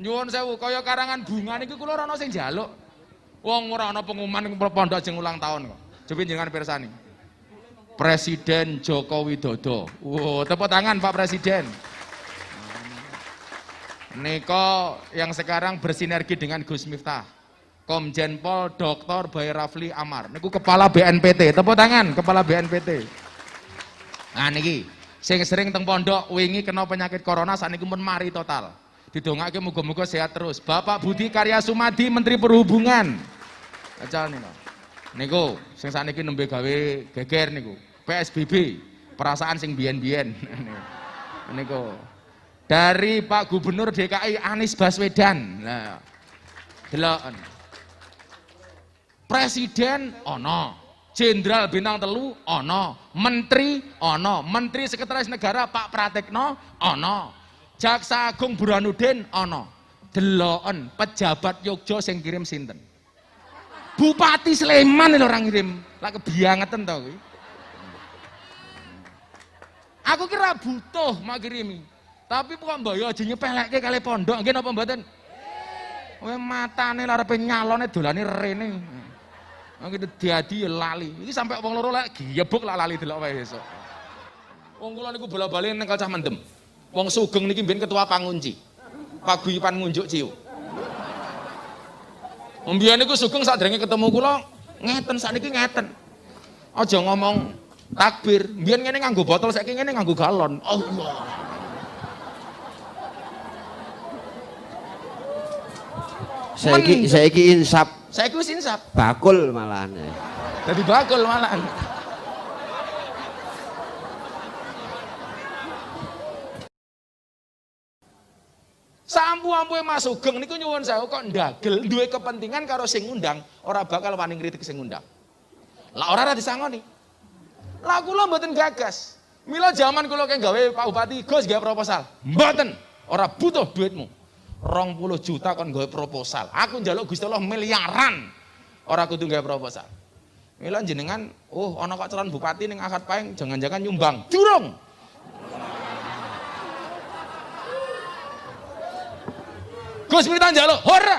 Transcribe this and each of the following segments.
Nyuwun sewu kaya karangan bunga niku kula ora ana sing njaluk. Wong ora ana pengumuman pondok jeng ulang tahun kok. Coba jenengan pirsani. Presiden Joko Widodo. Wow, tepuk tangan Pak Presiden. Niko yang sekarang bersinergi dengan Gus Miftah. Komjen Pol Dr. Bayi Rafli Amar. Niku kepala BNPT. Tepuk tangan kepala BNPT. Nah niki sing sering teng pondok wingi kena penyakit corona sakniki pun mari total. Didongake muga-muga sehat terus. Bapak Budi Karya Sumadi Menteri Perhubungan. Acal niku. Niku sing sakniki nembe gawe geger niku. PSBB. Perasaan sing biyen-biyen. niku. Dari Pak Gubernur DKI Anies Baswedan. Nah. Deloken. Presiden ono, Jenderal bintang telu ono, Menteri ono, Menteri Sekretaris Negara Pak Pratekno ono, Jaksa Agung Burhanuddin ono. Deloken pejabat Yogyo sing kirim sinten? Bupati Sleman lho orang kirim. Lah kebiangetan to kuwi. Aku kira butuh mak kirimi. Tapi kok mbok yo aja nyepelekke kali pondok nggih napa mboten? Kowe matane larepe nyalone dolane rene. Aku diadi ya lali. Iki sampai wong loro lek giyebuk lak lali delok wae besok. Wong kula niku bola-bali ning cah mendem. Wong sugeng niki mbiyen ketua pangunci. Paguyuban ngunjuk ciu. Mbiyen niku sugeng sadurunge ketemu kula ngeten sakniki ngeten. Aja ngomong takbir. Mbiyen ngene nganggo botol, saiki ngene nganggo galon. Allah. Saiki saiki insap Saiki wis insap. bakul malahan. Dadi bakul malahan. Sampu-ampuhe Mas Sugeng niku nyuwun sewu kok ndagel duwe kepentingan karo sing ngundang, ora bakal wani ngritik sing ngundang. Lah ora ora disangoni. Lah kula mboten gagas. Mila zaman kula keng gawe Pak Bupati, Gus gawe proposal. Mboten, ora butuh duitmu. 20 juta kon gawe proposal. Aku njaluk Gusti Allah miliaran. Ora kudu gawe proposal. Mila jenengan, oh ana kok calon bupati ning akad paeng, jangan-jangan nyumbang. Durung. Gus kita njaluk, ora.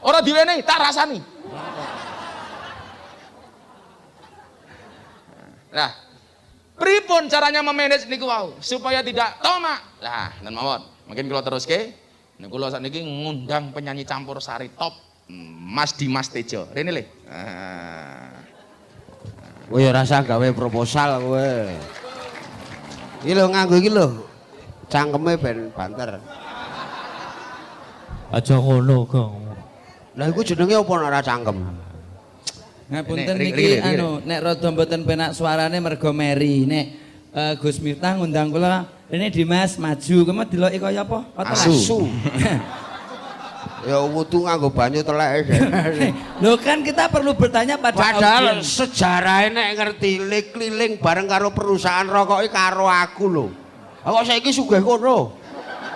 Ora diwenehi, tak rasani. Nah, pripun caranya memanage niku wau supaya tidak tomak. Lah, dan mawon. Mungkin kalau terus ke, niku kula sakniki ngundang penyanyi campur sari top Mas Dimas Tejo. Rene le. Ah. Kowe ya rasa gawe proposal kowe. Iki lho nganggo iki lho. Cangkeme ben banter. Aja ngono, Gong. Lah iku jenenge apa nek ora cangkem? Ngapunten niki anu nek rada mboten penak suarane mergo Mary. Nek eh, Gus Miftah ngundang kula rene Dimas maju. Kema deloki kaya apa? Kok Asu. Su. ya wudu nganggo banyu telek. Loh kan kita perlu bertanya pada Padahal audiens. sejarahnya nek ngerti keliling bareng karo perusahaan rokok karo aku lho. Kok saiki sugih kono?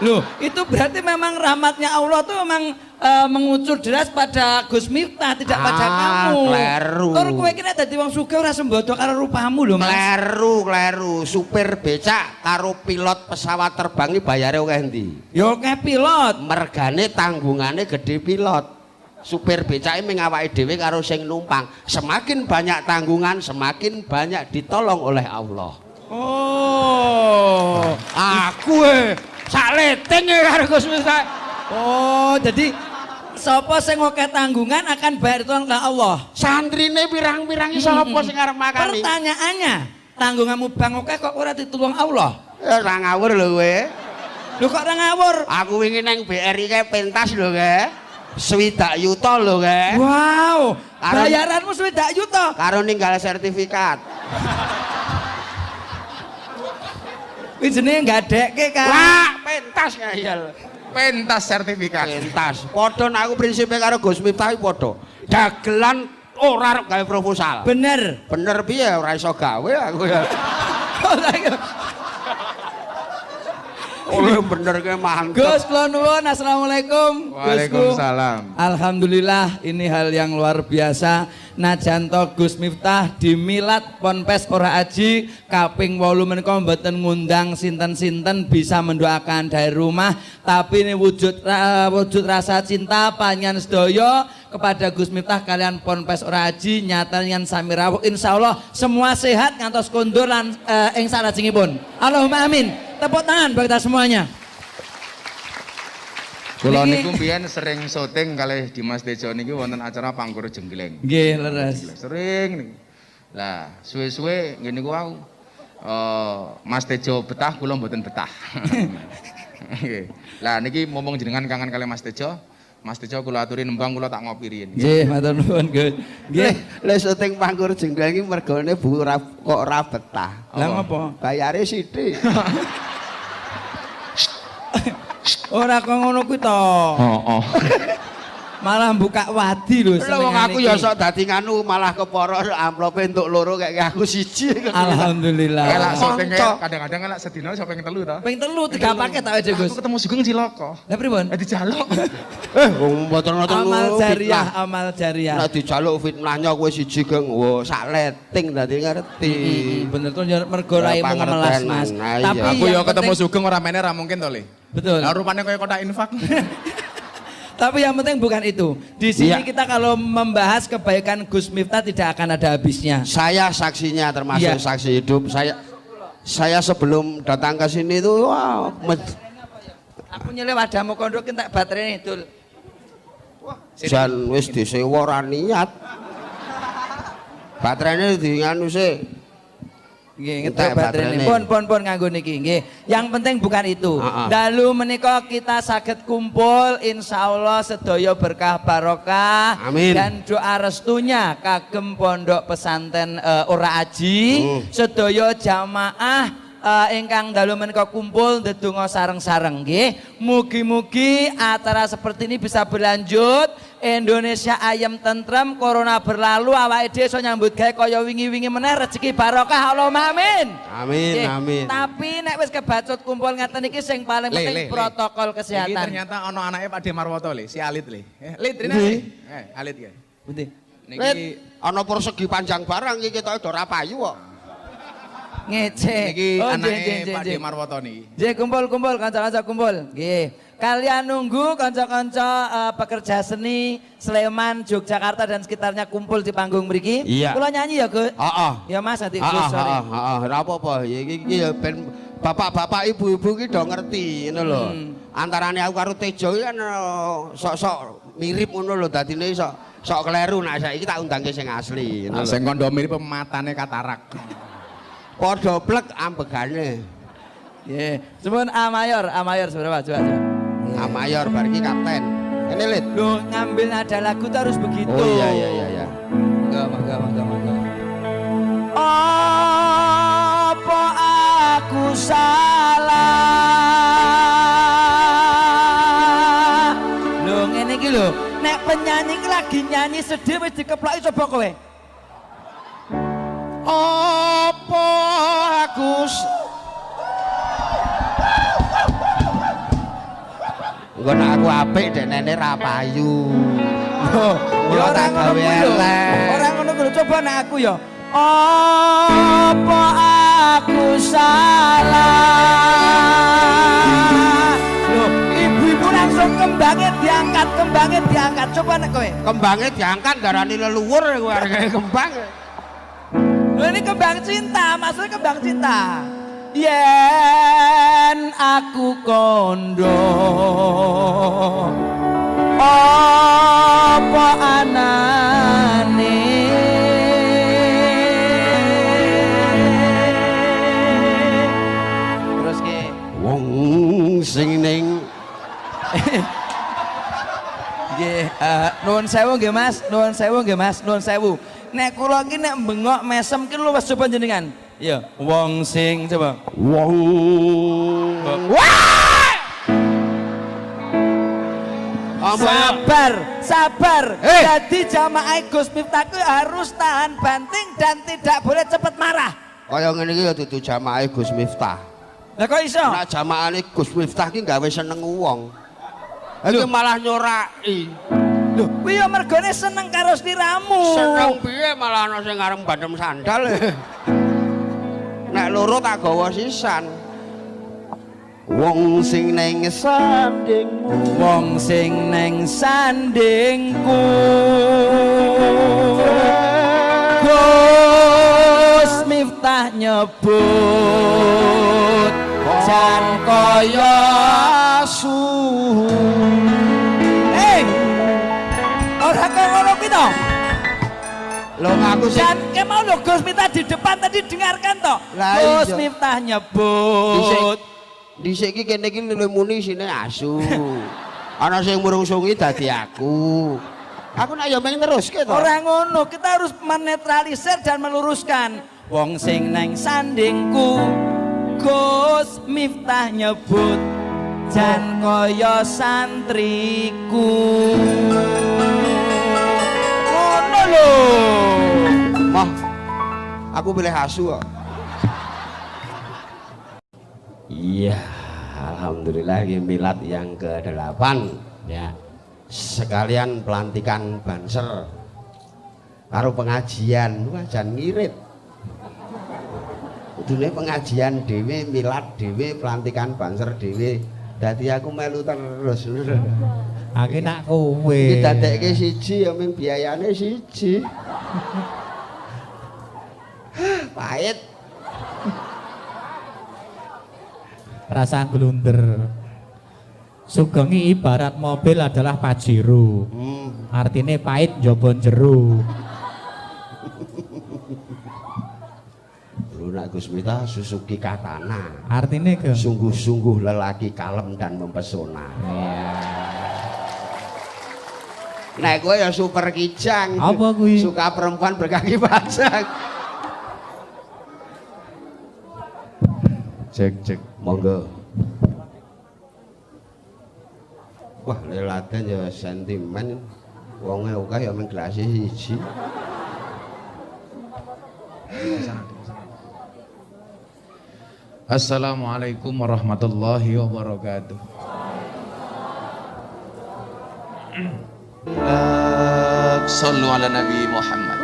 Loh, itu berarti memang rahmatnya Allah tuh memang eh, mengucur deras pada Gus Miftah tidak pada Ah, kamu. kleru. Tur kowe nek dadi wong sugih ora sembodo karo rupamu lho, Mas. Kleru, kleru. Supir becak karo pilot pesawat terbang iki bayare akeh ndi? Yo kayak pilot. Mergane tanggungane gede pilot. Supir becake ming awake dhewe karo sing numpang. Semakin banyak tanggungan, semakin banyak ditolong oleh Allah. Oh. Aku eh sak leteng e karo Gus Miftah. Oh, jadi sapa sing akeh tanggungan akan bayar tolong oleh Allah. Santrine pirang-pirang iso apa sing arep makani? Pertanyaannya, tanggunganmu bang oke kok ora ditulung Allah? Ya ora ngawur lho kowe. Lu kok ora ngawur? Aku wingi nang BRI kae pentas lho ke. Swidak yuta lho ke. Wow, bayaranmu swidak yuta. Karo ninggal sertifikat. Kuwi jenenge gadekke kan. Wah, pentas ngayal. Pentas sertifikat. Pentas. Padha nek aku prinsipe karo Gus Miftah iki padha. Dagelan ora arep gawe proposal. Bener. Bener piye ora iso gawe aku ya. Oh, bener ke mantep. Gus kula nuwun assalamualaikum. Gusku. Waalaikumsalam. Alhamdulillah ini hal yang luar biasa najanto Gus Miftah di Milad Ponpes ora aji kaping 8 menika mboten ngundang sinten-sinten bisa mendoakan dari rumah. Tapi ini wujud wujud rasa cinta panjenengan sedaya kepada Gus Miftah kalian Ponpes ora aji nyata dengan sami rawuh. Insyaallah semua sehat ngantos kondur lan eh, ing salajengipun. Allahumma amin. Tepuk tangan bagi kita semuanya Kula niku mbiyen sering syuting kalih Dimas Tejo niki wonten acara Pangkur Jenggleng. nggih leres Sering niku. Lah, suwe-suwe ngene niku wau. Eh, Mas Tejo betah, kula mboten betah. Nggih. Lah niki ngomong jenengan kangen kali Mas Tejo. Mas Tejo kula aturi nembang kula tak ngopi riyin. nggih matur nuwun Gus nggih Le syuting pangkur jenggal iki mergone bu kok ora betah. Lah ngopo? Bayare sithik. Ora kok ngono kuwi to. Oh. Malah buka wadi lho Lha wong aku ya sok dadi nganu malah keporo amplope entuk loro kayak aku siji. Alhamdulillah. Elak Konco. kadang-kadang elak sedina sampe ping telu to. Ping telu tiga paket tak aja Gus. Aku ketemu Sugeng Ciloko. Lah pripun? Eh dijaluk. Eh, wong mboten ngoten Amal jariah, amal jariah. Nek dijaluk fitnahnya kowe siji geng, wo sak leting dadi ngerti. Mm, Bener tuh mergo raimu ngemelas. Mas. Nah, iya. Tapi Aku yang ya ketemu Sugeng ora meneh ra mungkin to, Le. Betul. Lah rupane kaya kotak infak. Tapi yang penting bukan itu. Di sini Iya. kita kalau membahas kebaikan Gus Miftah tidak akan ada habisnya. Saya saksinya termasuk Iya. saksi hidup. Saya saya sebelum datang ke sini itu wah med- Aku nyelip adamu kondok tak baterai itu. jan wis disewa ora niat. Baterainya di nganu sih. Nggih, baterai baterainya. Pun pun pun nganggo niki nggih. Yang penting bukan itu. Ah, ah. Dalu menika kita saged kumpul insyaallah sedaya berkah barokah Amin. dan doa restunya kagem pondok pesantren eh, Ora Aji Hmm. sedaya jamaah eh, ingkang dalu menika kumpul ndedonga sareng-sareng nggih. Mugi-mugi acara seperti ini bisa berlanjut. Indonesia ayam tentrem, corona berlalu, awake dhewe iso nyambut gawe kaya wingi-wingi meneh rezeki barokah Allahumma amin. Amin, Nggih. amin. Tapi nek wis kebacut kumpul ngeten iki sing paling Le, penting le, le. protokol Iki kesehatan. ternyata ono anaknya Pak De Marwoto le, si Alit le. Eh, Lit rene. Le. Eh, Alit ya. Pundi? Niki ana persegi panjang barang iki ketok ora payu kok. Ngece. niki Oh, nggih, anaknya Pak De nggih. Marwoto niki. Nggih, kumpul-kumpul kanca-kanca kumpul. Nggih. Kalian nunggu kanca-kanca eh, pekerja seni Sleman, Yogyakarta dan sekitarnya kumpul di panggung mriki. Iya. Kula nyanyi ya, Gus. Heeh. Ya Mas, nanti Gus sorry. heeh, heeh, ora apa-apa. Ya, Iki iki ya ben bapak-bapak ibu-ibu iki do ngerti ngono lho. Hmm. Antarane aku karo Tejo iki kan eh, sok-sok mirip ngono lho dadine sok sok kleru nah saiki tak undangke sing asli Nah, sing kondo mirip matane katarak. Padha plek ambegane. Nggih. Cuman A mayor, A mayor seberapa? Coba, coba. A mayor bar iki kapten. Ini lit. Loh, ngambil nada lagu tuh harus begitu. Oh iya iya iya iya. Mangga, mangga, mangga, mangga. Apa aku salah? Lho ngene iki lho, nek penyanyi iki lagi nyanyi sedih wis dikeploki coba kowe. Apa aku s- Engko nek aku apik dek nene ra payu. Loh, Mula ya ora ngono kuwi. Ora ngono kuwi coba nek aku ya. Apa aku salah? Loh, ibu-ibu langsung kembangnya diangkat, kembangnya diangkat. Coba nek kowe. Kembangnya diangkat darani leluhur kowe hargae kembang. Loh ini kembang cinta, maksudnya kembang cinta. Yen aku kondo apa anane? Terus ke Wong sing ning. Nggih, eh, nuwun sewu nggih Mas, nuwun sewu nggih Mas, nuwun sewu. Nek kula iki nek bengok mesem ki luwes coba jenengan. Iya, wong sing coba. wong Apa ya? Sabar, sabar. Eh. Jadi jamaah Gus Miftah harus tahan banting dan tidak boleh cepat marah. Kaya ngene iki ya dudu jamaah Gus Miftah. Lah kok iso? Nah jamaahane Gus Miftah ki gawe seneng wong. Iki malah nyoraki. Lho, kuwi ya mergone seneng karo sliramu. Seneng piye malah ana sing areng bandem sandal. Loro tak gawa sisan. Wong sing neng sandingmu Wong sing neng sandingku. Gus Miftah nyebut jan kaya suhu. Lho aku sing Jan ke mau lho Gus Miftah di depan tadi dengarkan toh. Lah Gus iya. Miftah nyebut. dhisik iki kene iki muni sine asu. Ana sing murungsungi dadi aku. Aku nak yo meng teruske to. Ora ngono, kita harus menetralisir dan meluruskan. Wong sing neng sandingku Gus Miftah nyebut jan kaya santriku. Ngono lho. Mah, aku pilih asu kok. Iya, alhamdulillah ini milad yang ke-8 ya. Sekalian pelantikan banser karo pengajian, wah jan ngirit. Kudune pengajian dhewe, milad dhewe, pelantikan banser dhewe. Dadi aku melu terus. Aku nak kowe. Iki dadekke siji ya biayane siji. Pahit. Rasa glunder. Sugengi ibarat mobil adalah pajero. Hmm. Artinya pahit njaba jero. Lu nak Gus Miftah Suzuki Katana. Artinya ke Sungguh-sungguh lelaki kalem dan mempesona. Iya. Nek gue ya super kijang. Apa kuwi? Suka perempuan berkaki panjang. Cek cek. Monggo. Wah, lelaten ya sentimen. Wonge akeh ya mung gelas siji. Assalamualaikum warahmatullahi wabarakatuh. Sallu ala Nabi Muhammad.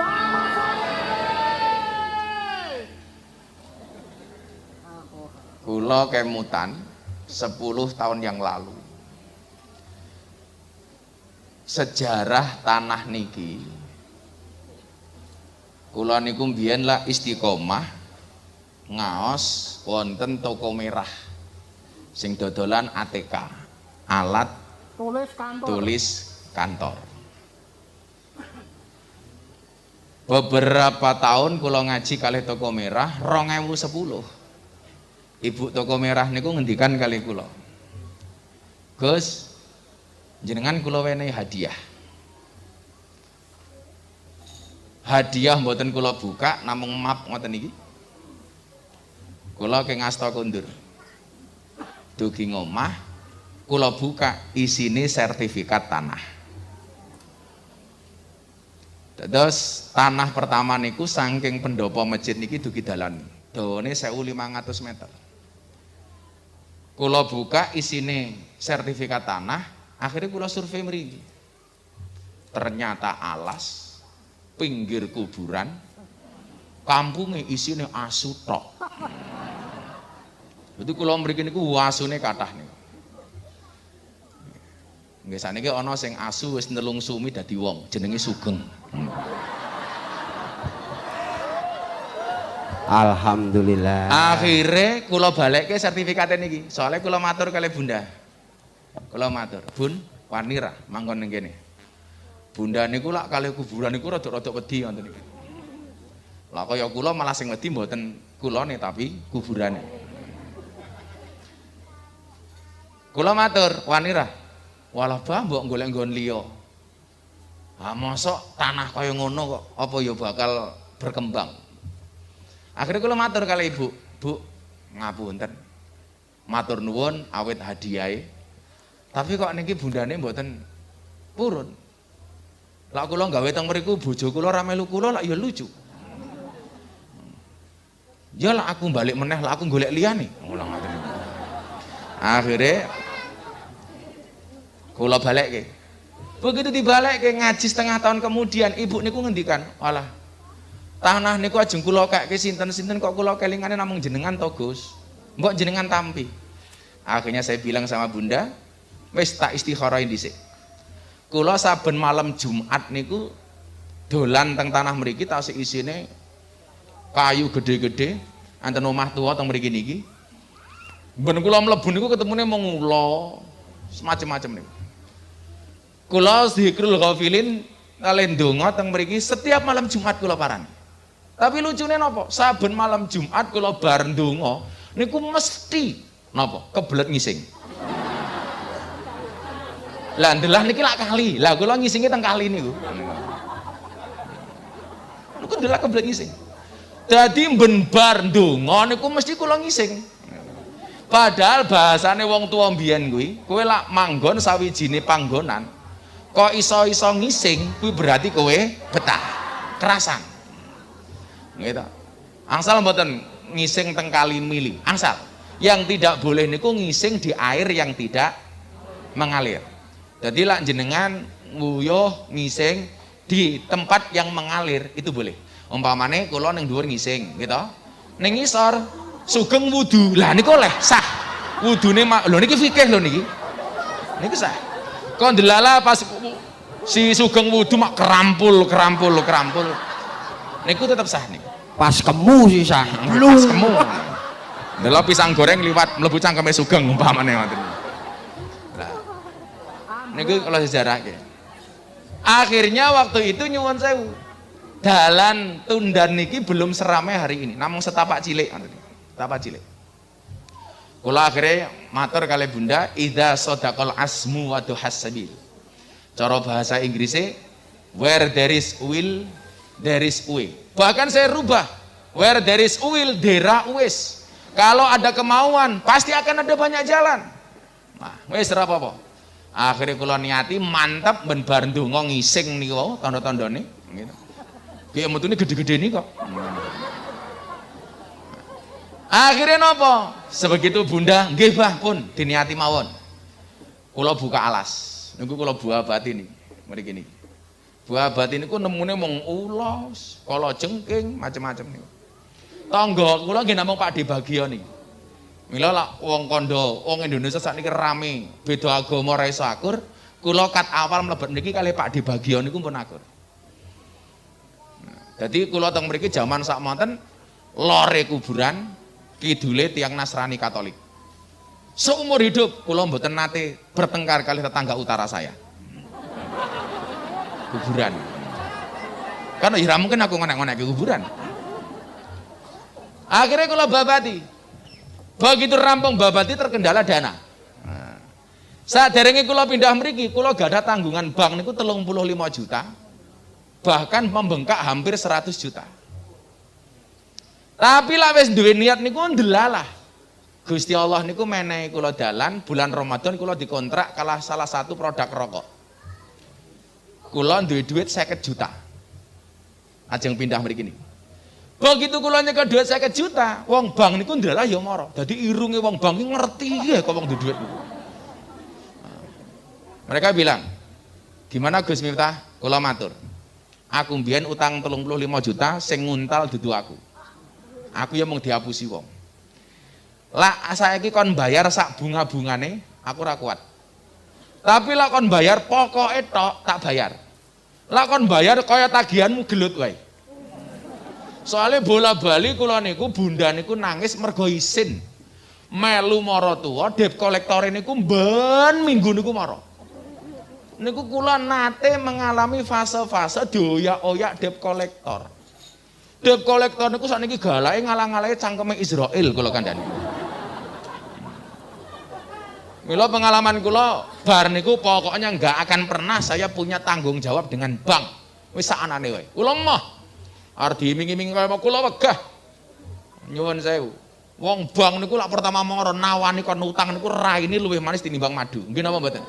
Kula kemutan 10 tahun yang lalu. Sejarah tanah niki. Kula niku mbiyen lah istiqomah ngaos wonten toko merah sing dodolan ATK alat tulis kantor beberapa tahun kula ngaji kali toko merah 2010 ibu toko merah niku ngendikan kali kula. Gus jenengan kula wenehi hadiah. Hadiah mboten kula buka namung map ngoten iki. Kula ke ngasta kundur. Dugi ngomah kula buka isine sertifikat tanah. Terus tanah pertama niku saking pendopo masjid niki dugi dalan. Dawane 1500 meter kula buka isine sertifikat tanah akhirnya kula survei mriki ternyata alas pinggir kuburan kampungnya isine asu tok Jadi kula mriki niku wasune kathah niku. Nggih saniki ana sing asu wis nelung sumi dadi wong, jenenge Sugeng. Alhamdulillah. Akhire kula balekke sertifikat niki. Soalnya kula matur kali Bunda. Kula matur, "Bun, wani ra manggon ning kene." Bunda niku lak kali kuburan niku rada-rada wedi ngoten niki. Lah kaya kula malah sing wedi mboten kulone tapi kuburane. Kula matur, "Wani ra?" Walah bah mbok golek nggon liya. Ah mosok tanah kaya ngono kok apa ya bakal berkembang. Akhirnya kula matur kali ibu, bu ngapunten, matur nuwun awet hadiah. Tapi kok niki bundane mboten purun. Lah kula gawe teng mriku bojo kula ra melu kula lak ya lucu. Ya lah aku balik meneh lah aku golek liyane. Ulang niku. Akhire kula balekke. Begitu dibalik ke ngaji setengah tahun kemudian, ibu niku ngendikan, "Walah, tanah niku ajeng kula kake sinten-sinten kok kula kelingane namung jenengan to, Gus. Mbok jenengan tampi." Akhirnya saya bilang sama Bunda, "Wis tak istikharain dhisik." Kula saben malam Jumat niku dolan teng tanah mriki tasik isine kayu gede-gede, anten omah tua teng mriki niki. Ben kula mlebu niku ketemune mung ula semacam-macam niku. Kula zikrul ghafilin kalian donga teng mriki setiap malam Jumat kula parani. Tapi lucunya napa? Saben malam Jumat kula bar donga niku mesti napa? Kebelet ngising. Lah ndelah niki lak kali. Lah kula ngisinge teng kali niku. Niku ndelah kebelet ngising. Dadi ben bar ndonga niku mesti kula ngising. Padahal bahasane wong tua mbiyen kuwi, kowe lak manggon sawijine panggonan, kok iso-iso ngising, kuwi berarti kowe betah, kerasan. Gitu. Angsal mboten ngising teng kali mili, angsal. Yang tidak boleh niku ngising di air yang tidak mengalir. Jadi lak jenengan nguyuh ngising di tempat yang mengalir itu boleh. Umpamane kula ning dhuwur ngising, gitu. Ning ngisor sugeng wudu. Lah niku oleh sah. Wudune mak lho niki fikih lho niki. Niki sah. Kok ndelala pas si sugeng wudu mak kerampul, kerampul, kerampul. Niku tetap sah niku. Pas kemu sih sah. Pas kemu. Delok pisang goreng liwat mlebu cangkeme sugeng umpamane ngoten. Lah. Niku kalau sejarah ke. Akhirnya waktu itu nyuwun sewu. Dalan Tundan niki belum seramai hari ini, namun setapak cilik. Setapak cilik. Kula akhirnya matur kali Bunda, idza sadaqal asmu wa sabil. Cara bahasa Inggrisnya where there is will there is way. Bahkan saya rubah where there is will there are ways. Kalau ada kemauan pasti akan ada banyak jalan. Nah, wis ora apa-apa. Akhirnya kula niati mantap ben bar ndonga ngising niku tanda-tandane gitu. Ki metune gede-gede nih kok. Akhirnya nopo? Sebegitu bunda, nggih pun diniati mawon. Kula buka alas. Niku kula buah abati nih. Mriki niki. Buah abati niku nemune mung ulos, kala jengking, macam-macam niku. Tangga kula nggih namung Pak Debagio niku. Mila lak wong kondo, wong Indonesia saat rame, beda agama ra iso akur, kula kat awal mlebet mriki kali Pak Debagio niku pun akur. Jadi kula teng mriki jaman sak monten lore kuburan, kidule tiang Nasrani Katolik. Seumur hidup kula mboten nate bertengkar kali tetangga utara saya. Kuburan. Kan ya mungkin aku ngonek-ngonek ke kuburan. Akhirnya kula babati. Begitu rampung babati terkendala dana. Saat derenge kula pindah mriki, kula gak ada tanggungan bank niku 35 juta. Bahkan membengkak hampir 100 juta. Tapi lah wis duwe niat niku ndelalah. Gusti Allah niku menehi kula dalan bulan Ramadan kula dikontrak kalah salah satu produk rokok. Kula duwe duit 50 juta. Ajeng pindah mriki niku. Begitu kula nyekel duit 50 juta, wong bank niku ndelalah ya mara. Dadi irunge wong bank ngerti ya kok wong duwe duit niku. Mereka bilang, "Gimana Gus Miftah? Kula matur. Aku mbiyen utang 35 juta sing nguntal dudu aku. Aku ya mau dihapusi wong. Lah saiki kon bayar sak bunga-bungane, aku ora kuat. Tapi lah kon bayar pokoke tok tak bayar. Lah kon bayar kaya tagihanmu gelut wae. Soalnya bola bali kula niku bunda niku nangis mergo isin. Melu mara tuwa, debt kolektor niku ben minggu niku mara. Niku kula nate mengalami fase-fase dioyak-oyak debt kolektor. Debt kolektor niku sakniki galake ngalang-alangi cangkeme Israel kula kandhani. Mila pengalaman kula bar niku pokoknya nggak akan pernah saya punya tanggung jawab dengan bank. Wis sakanane wae. Kula mah arep diiming-iming kaya kula wegah. Nyuwun sewu. Wong bank niku lak pertama moro nawani kon utang niku raine luwih manis tinimbang madu. Nggih napa mboten?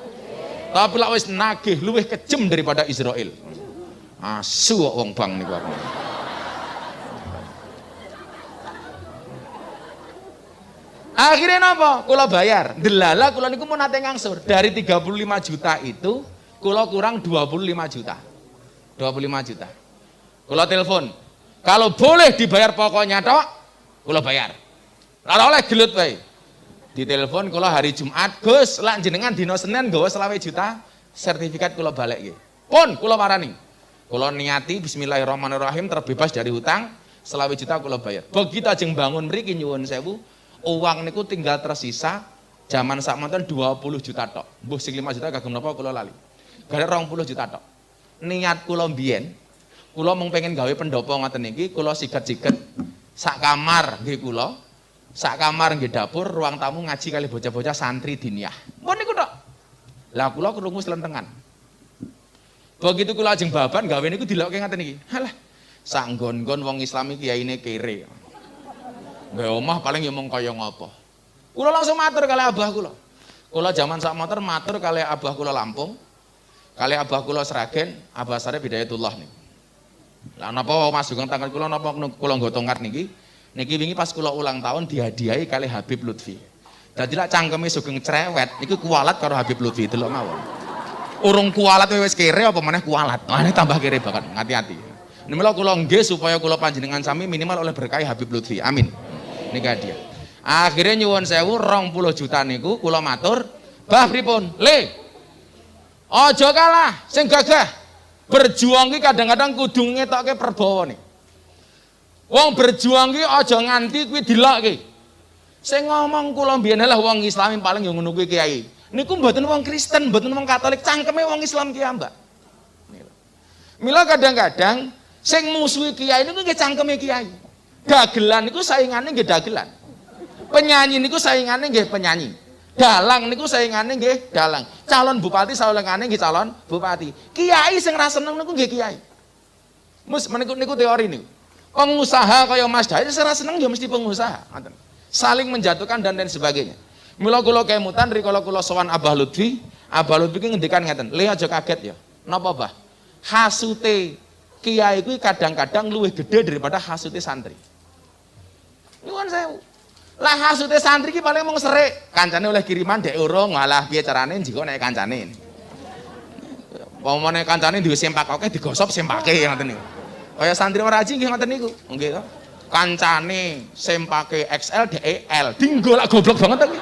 Tapi lak wis nagih luwih kejem daripada Israel. Asu wong bank niku aku. Akhirnya napa? Kula bayar. Delala kula niku mau nate ngangsur. Dari 35 juta itu kula kurang 25 juta. 25 juta. Kula telepon. Kalau boleh dibayar pokoknya tok, kula bayar. Ora oleh gelut wae. Ditelepon kula hari Jumat, Gus, lak jenengan dina Senin nggawa selawe juta, sertifikat kula balik nggih. Pun kula marani. Kula niati bismillahirrahmanirrahim terbebas dari hutang, selawe juta kula bayar. Begitu ajeng bangun mriki nyuwun sewu, uang niku tinggal tersisa zaman sak manten 20 juta tok. Mbuh sing 5 juta kagem napa kula lali. Gara 20 juta tok. Niat kula mbiyen kula mung pengen gawe pendopo ngoten niki, kula siget-siget sak kamar nggih kula. Sak kamar nggih dapur, ruang tamu ngaji kali bocah-bocah santri diniyah. Mun niku tok. Lah kula krungu selentengan. Begitu kula ajeng baban gawe niku dilokke ngaten iki. Halah, sak nggon-nggon wong Islam iki kiyaine kere. Nggak omah paling ya mung kaya ngopo. Kula langsung matur kali abah kula. Kula zaman sak motor matur kali abah kula Lampung. Kali abah kula Sragen, abah sare Bidayatullah nih. Lah napa Mas Sugeng tanggal kula napa kula nggo tongkat niki? Niki wingi pas kula ulang tahun dihadiahi kali Habib Lutfi. Dadi lak cangkeme Sugeng cerewet niku kualat karo Habib Lutfi delok mawon. Urung kualat wis kere apa meneh kualat. Ini tambah kere banget, hati-hati. Nimela kula nggih supaya kula panjenengan sami minimal oleh berkah Habib Lutfi. Amin. Nika dia. Akhirnya nyuwun sewu 20 juta niku kula matur, "Bah pripun? Le. Aja kalah, sing gagah. Berjuang ki kadang-kadang kudu ngetokke perbawane. Wong berjuang ki aja nganti kuwi dilokke. Sing ngomong kula mbiyen lah wong Islam paling yang ngono kuwi kiai. Niku mboten wong Kristen, mboten wong Katolik, cangkeme wong Islam ki ambak. Mila kadang-kadang sing musuhi kiai niku nggih cangkeme kiai. Dagelan niku saingane nggih dagelan. Penyanyi niku saingane nggih penyanyi. Dalang niku saingane nggih dalang. Calon bupati saingane nggih calon bupati. Kiai sing ra seneng niku nggih kiai. Mus meniku niku teori niku. Pengusaha kaya Mas Dai sing ra seneng ya mesti pengusaha, ngoten. Saling menjatuhkan dan lain sebagainya. Mila kula kemutan rikala kula sowan Abah Lutfi, Abah Lutfi ki ngendikan ngeten, "Le aja kaget ya." Napa, Bah? Hasute kiai kuwi kadang-kadang luwih gede daripada hasute santri. Nyuwun sewu. Lah hasute santri ki paling mung serik, kancane oleh kiriman dek urung, ngalah piye carane jika nek kancane. Pamane kancane duwe sempak oke digosop sempake ngoten niku. Kaya santri waraji nggih ngoten niku. Nggih to. Kancane sempake XL dek L. Dinggo lak goblok banget iki.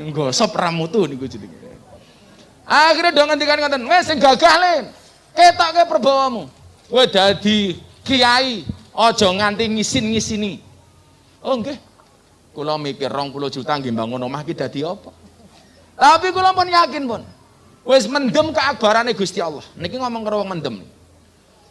Nggosop ramutu niku jenenge. Akhirnya dong ngendikan ngoten, wes sing gagah len. Ketoke perbawamu. Kowe dadi kiai, aja nganti ngisin-ngisini. Oh nggih. Kula mikir 20 juta nggih bangun omah ki dadi apa? Tapi kula pun yakin pun. Wis mendem keakbarane Gusti Allah. Niki ngomong karo wong mendem.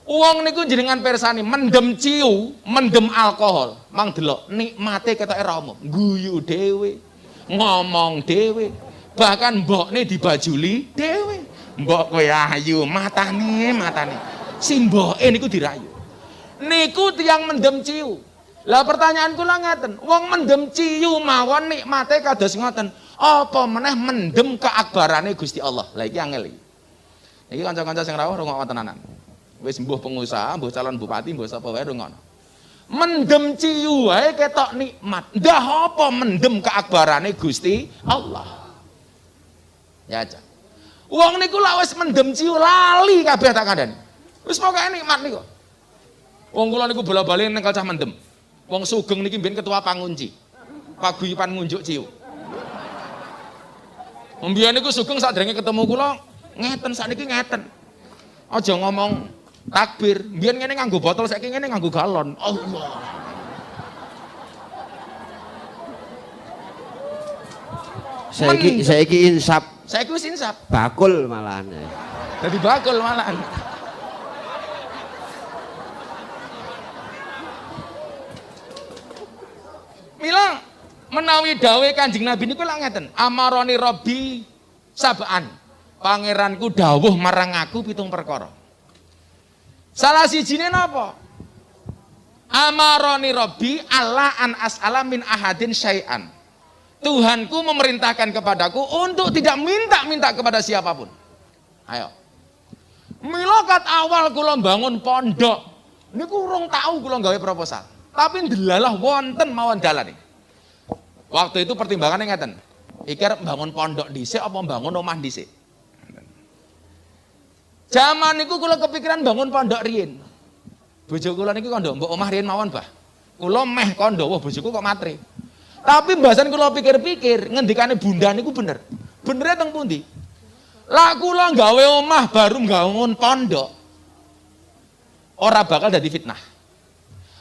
Uang niku jenengan persani mendem ciu, mendem alkohol. Mang delok nikmate ketoke ra umum. Guyu dhewe, ngomong dhewe. Bahkan mbokne dibajuli dhewe. Mbok kowe ayu, matane, matane. Si mboke niku dirayu. Niku tiang mendem ciu. Lah pertanyaan kula ngeten, wong mendem ciu mawon nikmate kados ngoten. Apa meneh mendem keakbarane Gusti Allah. Lah iki angel iki. Iki kanca-kanca sing rawuh rungokno tenanan. Wis mbuh pengusaha, mbuh calon bupati, mbuh sapa wae rungokno. Mendem ciu wae ketok nikmat. Ndah apa mendem keakbarane Gusti Allah. Ya aja. Wong niku lak wis mendem ciu lali kabeh tak kandhani. Wis pokoke nikmat niku. Wong kula niku bola-bali ning cah mendem. Wong Sugeng niki mbiyen ketua pangunci. Paguyuban ngunjuk ciu. Mbiyen niku Sugeng sadurunge ketemu kula ngeten sakniki ngeten. Aja ngomong takbir. Mbiyen ngene nganggo botol, saiki ngene nganggo galon. Allah. Saiki saiki insap Saiki wis insap. bakul malahan. Dadi bakul malahan. Mila menawi dawe Kanjeng Nabi niku lak ngeten, amaroni Robbi sabaan. Pangeranku dawuh marang aku pitung perkara. Salah sijine napa? Amaroni Robbi Allah an as'ala min ahadin syai'an. Tuhanku memerintahkan kepadaku untuk tidak minta-minta kepada siapa pun. Ayo. Milokat awal kula bangun pondok. Niku urung tahu kula gawe proposal. Tapi ndelalah wonten mawon dalane. Waktu itu pertimbangannya ngeten. Arep bangun pondok dhisik apa bangun omah dhisik? Zaman niku kula kepikiran bangun pondok riyin. Bojo kula niki kondo mbok omah riyin mawon, Bah. Kula meh kondo, wah bojoku kok matre. Tapi mbasan kula pikir-pikir, ngendikane bunda niku bener. Bener teng pundi? Lah kula gawe omah baru bangun pondok. Ora bakal dadi fitnah.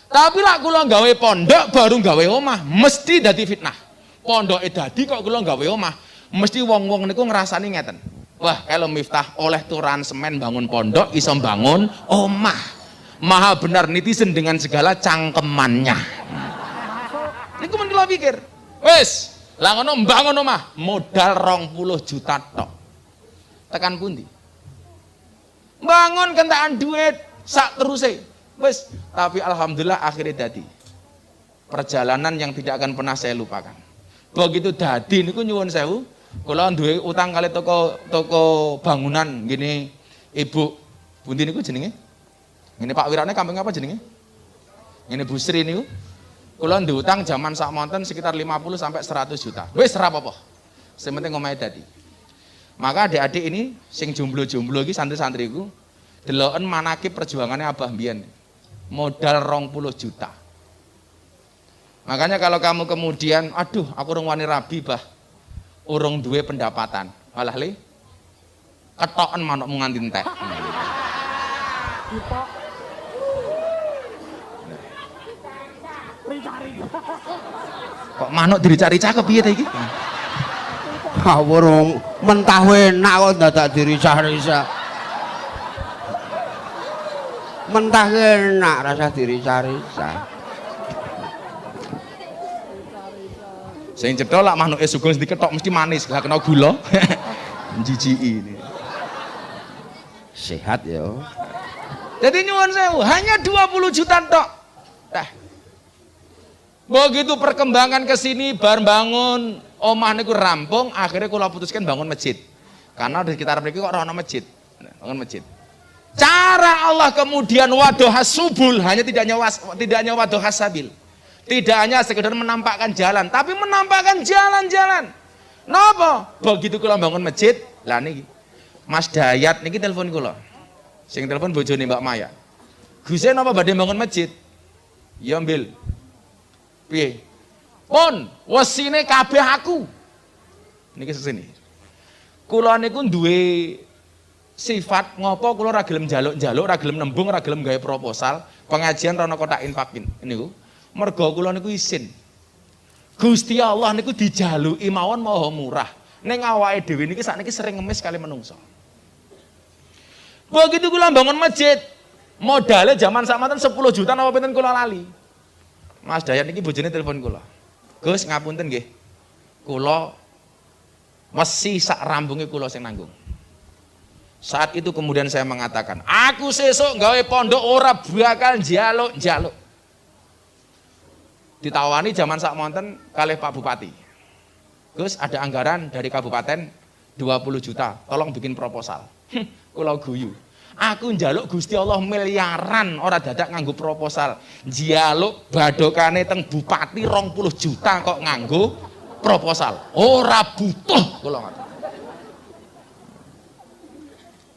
Tapi lah kula gawe pondok baru gawe omah, mesti dadi fitnah. Pondoke dadi kok kula gawe omah, mesti wong-wong niku ngrasani ngeten. Wah, kalau Miftah oleh turan semen bangun pondok, iso bangun omah. Maha benar netizen dengan segala cangkemannya. Niku men kula pikir. Wis, lah ngono mbangun omah, modal 20 juta tok. Tekan pundi? Bangun kentaan duit sak teruse. Wis, tapi alhamdulillah akhirnya dadi. Perjalanan yang tidak akan pernah saya lupakan. Begitu dadi niku nyuwun sewu, kula duwe utang kali toko toko bangunan gini Ibu Bundi niku jenenge? Ini Pak Wirane kampung apa jenenge? Ini Bu Sri niku. Kula duwe utang zaman sak monten sekitar 50 sampai 100 juta. Wis ora apa-apa. Sing penting omahe dadi. Maka adik-adik ini sing jomblo-jomblo iki santri-santriku deloken manakib perjuangannya Abah Mbiyen. Modal 20 juta. Makanya kalau kamu kemudian, aduh aku urung wani rabi bah, urung duwe pendapatan, malah le, ketoken manuk nganti entek. Kok manuk dirica-rica kepiye ta iki? Kawurung mentah enak kok dadak diricah-ricah. Mentah enak rasa diricah-ricah. Sing cedhak lak manuke sugeng diketok mesti manis, lah kena gula. Jijiki ini. Sehat ya. Jadi nyuwun sewu, hanya 20 juta tok. Dah. Begitu perkembangan ke sini bar bangun omah niku rampung, akhirnya kula putuskan bangun masjid. Karena di sekitar mriki kok ana masjid. Bangun masjid. Cara Allah kemudian wadohas subul hanya tidak hanya was, tidak hanya wadohas sabil. Tidak hanya sekedar menampakkan jalan, tapi menampakkan jalan-jalan. Napa? Begitu kula bangun masjid, lah niki. Mas Dayat niki telepon kula. Sing telepon bojone Mbak Maya. Gusen napa badhe bangun masjid? Ya ambil. Piye? Pun, wesine kabeh aku. Niki sesini. Kula niku duwe sifat ngopo kula ora gelem njaluk-njaluk, ora gelem nembung, ora gelem gawe proposal, pengajian rono kotak infakin niku. Mergo kula niku isin. Gusti Allah niku dijaluki mawon maha murah. Ning awake dhewe niki sakniki sering ngemis kali menungso. Begitu kula bangun masjid, modalnya zaman sakmatan 10 juta napa pinten kula lali. Mas Dayat niki bojone telepon kula. Gus ngapunten nggih. Kula mesti sak rambunge kula sing nanggung. Saat itu kemudian saya mengatakan, aku sesuk gawe pondok ora bakal njaluk-njaluk. Ditawani zaman sak monten kalih Pak Bupati. Gus ada anggaran dari kabupaten 20 juta, tolong bikin proposal. Kula guyu. Aku njaluk Gusti Allah miliaran ora dadak nganggo proposal. Njaluk badokane teng bupati 20 juta kok nganggo proposal. Ora butuh kula ngoten.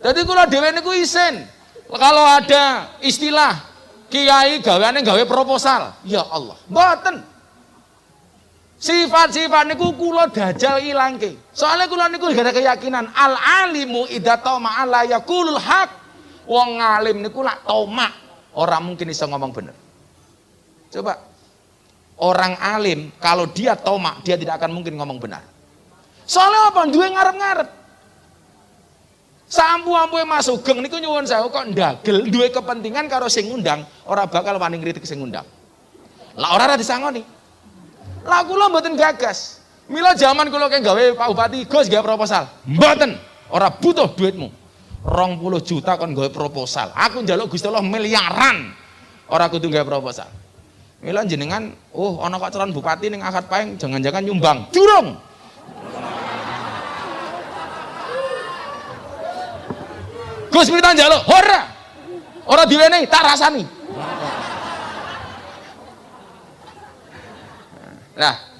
Jadi kula dhewe niku isin. Kalau ada istilah kiai gaweane gawe proposal, ya Allah, mboten. Sifat-sifat niku kula dajal ilangke. Soalnya kula niku gak ada keyakinan al alimu idza tama ala yaqulul haq. Wong ngalim niku lak tomak, orang mungkin bisa ngomong bener. Coba orang alim kalau dia tomak dia tidak akan mungkin ngomong benar. Soalnya apa? Duwe ngarep-ngarep. Sampu-ampu Mas Sugeng niku nyuwun saya kok ndagel duwe kepentingan karo sing ngundang, ora bakal wani ngritik sing ngundang. Lah ora ora disangoni. Lah kula mboten gagas. Mila zaman kula kayak gawe Pak Bupati, Gus gawe proposal. Mboten, ora butuh duitmu. 20 juta kon gawe proposal. Aku njaluk Gusti Allah miliaran. Ora kudu gawe proposal. Mila jenengan, oh ana kok calon bupati ning akad paeng, jangan-jangan nyumbang. Durung. Gus minta njaluk, ora. Ora diwenehi, tak rasani. Nah,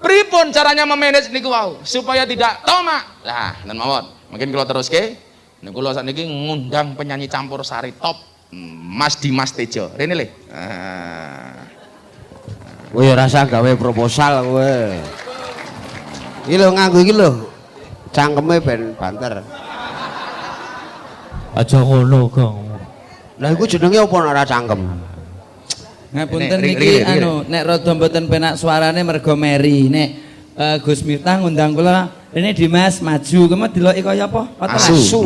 Pripun caranya memanage niku wau supaya tidak tomak. Lah, dan mawon. Mungkin kalau terus ke, niku kula sakniki ngundang penyanyi campur sari top Mas Dimas Tejo. Rene le. Ah. Kowe rasa gawe proposal kowe. Iki lho nganggo iki lho. Cangkeme ben banter. Aja ngono, Gong. Lah iku jenenge apa nek ora cangkem? Ngapunten Nek, niki anu nek rada mboten penak suarane mergo Mary. Nek eh, Gus Miftah ngundang kula ini Dimas maju kemah deloki kaya apa? Asu. Asu.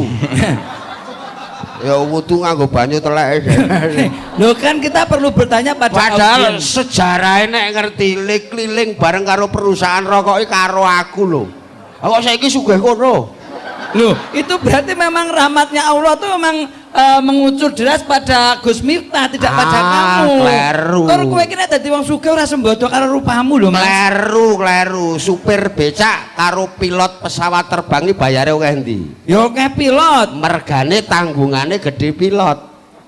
ya wudu nganggo banyu telek. Loh kan kita perlu bertanya pada Padahal audiens. sejarah nek ngerti keliling bareng karo perusahaan rokok karo aku lho. Kok saiki sugih kono? Loh, itu berarti memang rahmatnya Allah tuh memang eh, mengucur deras pada Gus Miftah tidak pada Ah, kamu. kleru. Kalau kowe kira dadi wong sugih ora sembodo karo rupamu lho, Mas. Kleru, kleru. Supir becak karo pilot pesawat terbang iki bayare akeh endi? Yo kayak pilot. Mergane tanggungane gede pilot.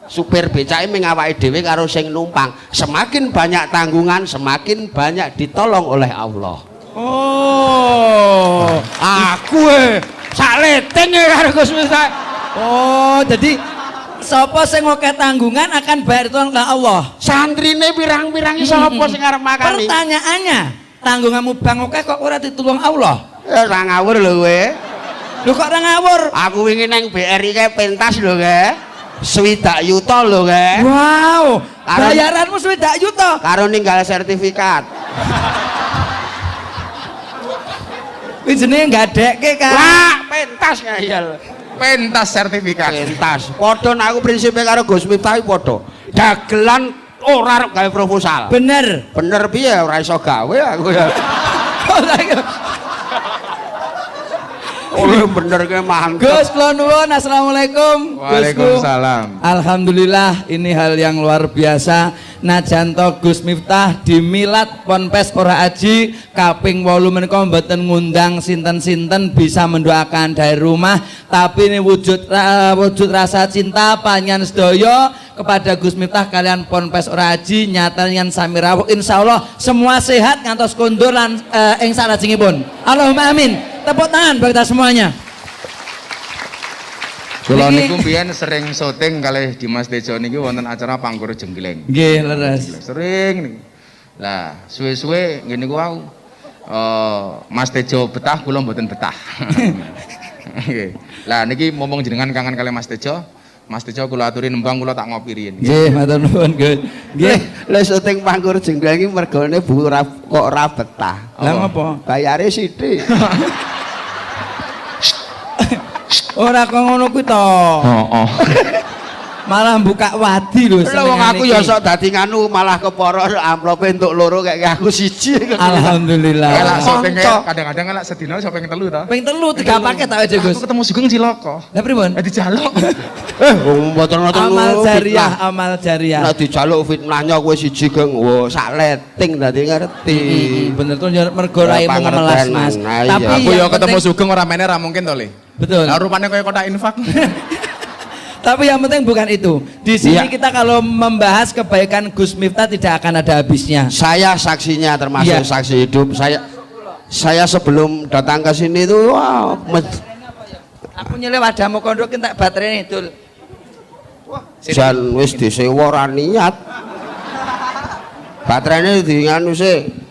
Supir becake ming awake dhewe karo sing numpang. Semakin banyak tanggungan, semakin banyak ditolong oleh Allah. Oh. Aku eh sak ya karo Gus Miftah. Oh, jadi sapa sing ngokeh tanggungan akan bayar itu oleh Allah. Santrine pirang-pirang iso apa sing arep makani? Pertanyaannya, tanggunganmu bang oke kok ora ditulung Allah? Ya ora ngawur lho kowe. Lu kok ora ngawur? Aku wingi nang BRI kae pentas lho ke. Swidak yuta lho ke. Wow, Karo- bayaranmu swidak yuta. Karo ninggal sertifikat. Kuwi jenenge gadekke kan. Lah, pentas ngayal. Pentas sertifikat. Pentas. Padha nek aku prinsipe karo Gus Miftah padha. Dagelan ora arep gawe proposal. Bener. Bener piye ora iso gawe aku ya. Oh, bener ke mantep. Gus kula nuwun assalamualaikum. Gusku. Waalaikumsalam. Alhamdulillah ini hal yang luar biasa. Najanto Gus Miftah di Milad Ponpes Ora Aji kaping 8 menika mboten ngundang sinten-sinten bisa mendoakan dari rumah tapi ini wujud wujud rasa cinta panjenengan sedaya kepada Gus Miftah kalian Ponpes Ora Aji nyata yang sami rawuh insyaallah semua sehat ngantos kondur lan eh, ing salajengipun. Allahumma amin. Tepuk tangan bagi kita semuanya. Kula Niki- niku mbiyen sering syuting kalih Dimas Tejo niki wonten acara Pangkur Jenggleng. Nggih, leres. Sering niku. Lah, suwe-suwe ngene ku wau. Eh, Mas Tejo betah kula mboten betah. Nggih. Lah niki momong jenengan kangen kalih Mas Tejo. Mas Tejo kula aturi nembang kula tak ngopi riyin. Nggih, matur nuwun, Gus. Nggih. Lah syuting pangkur jenggrang iki mergone bu ora kok ora betah. Lah ngapa? Bayare sithik. Ora kok ngono kuwi to. Oh. Malah buka wadi lho Lah wong aku ya sok dadi nganu malah keporo amplope entuk loro kayak aku siji. Alhamdulillah. Elak Konco. kadang-kadang elak sedina syuting telu ta. Ping telu tiga paket tak aja Gus. Aku ketemu Sugeng Ciloko. Lah pripun? Eh dijaluk. Eh, wong mboten ngoten Amal lho, jariah, amal jariah. Nek dijaluk fitnahnya kowe siji geng, wo sak leting dadi ngerti. Mm, Bener tuh mergo raimu pangertenan. melas Mas. Nah, iya. Tapi Aku ya ketemu Sugeng ora meneh ra mungkin to, Le. Betul. Lah rupane kaya kotak infak. Tapi yang penting bukan itu. Di sini Iya. kita kalau membahas kebaikan Gus Miftah tidak akan ada habisnya. Saya saksinya termasuk Iya. saksi hidup. Saya saya sebelum datang ke sini itu mes- Aku nyelip wadamu kondok tak baterai itu. jan wis disewa niat. Baterainya di nganu sih.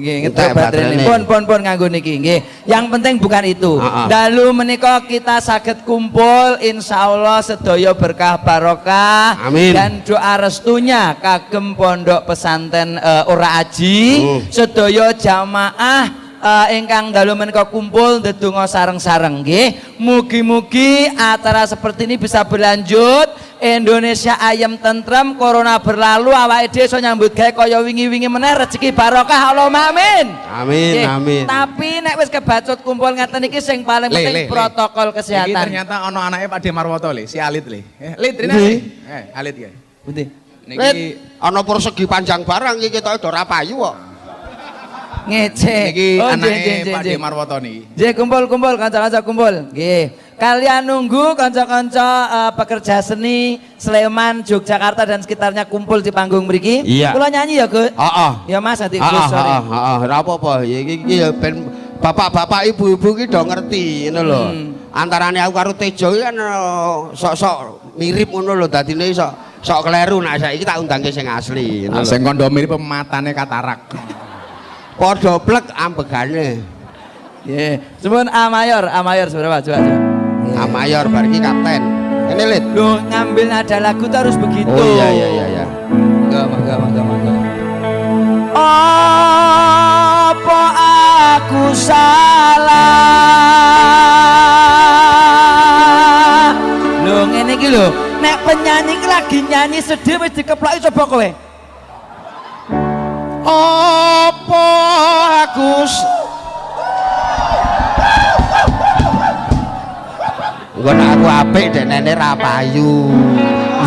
Nggih, baterai baterainya. Pun pun pun nganggo niki nggih. Yang penting bukan itu. Ah, ah. Dalu menika kita saged kumpul insyaallah sedaya berkah barokah Amin. dan doa restunya kagem pondok pesantren eh, Ora Aji Hmm. sedaya jamaah eh, ingkang dalu menika kumpul ndedonga sareng-sareng nggih. Mugi-mugi acara seperti ini bisa berlanjut. Indonesia ayam tentrem, corona berlalu, awake dhewe iso nyambut gawe kaya wingi-wingi meneh rezeki barokah Allahumma amin. Amin, Nggih, amin. Tapi nek wis kebacut kumpul ngeten iki sing paling Le, penting le, le. protokol Iki kesehatan. ternyata ono anaknya Pak De Marwoto le, si Alit le. Eh, Lit rene. Nggih. Le. Eh, Alit ya. Pundi? Niki ana persegi panjang barang iki ketoke ora payu kok. Ngece. niki Oh, anake Pak. De Marwoto niki. Nggih, kumpul kumpul kanca-kanca kumpul. Nggih. Kalian nunggu kanca-kanca eh, pekerja seni Sleman, Yogyakarta dan sekitarnya kumpul di panggung mriki. Iya. Kula nyanyi ya, Gus. Heeh. Ya Mas, nanti Heeh, Gus heeh, heeh. Ora apa-apa. Ya iki iki ya ben bapak-bapak ibu-ibu ki do ngerti ngono lho. Hmm. Antarane aku karo Tejo iki kan eh, sok-sok mirip ngono lho dadine sok sok kleru nek saiki tak undangke sing asli ngono lho. Sing kondo mirip matane katarak. Padha plek ambegane. Nggih. Sumpun A mayor, A mayor seberapa? Coba, coba. A mayor bar iki kapten. Ini lit. Loh, ngambil nada lagu tuh harus begitu. Oh iya iya iya iya. Mangga, mangga, mangga, mangga. Apa aku salah? Lho ngene iki lho, nek penyanyi iki lagi nyanyi sedih wis dikeploki coba kowe. Apa aku s- Engko nek aku apik dekne ra payu.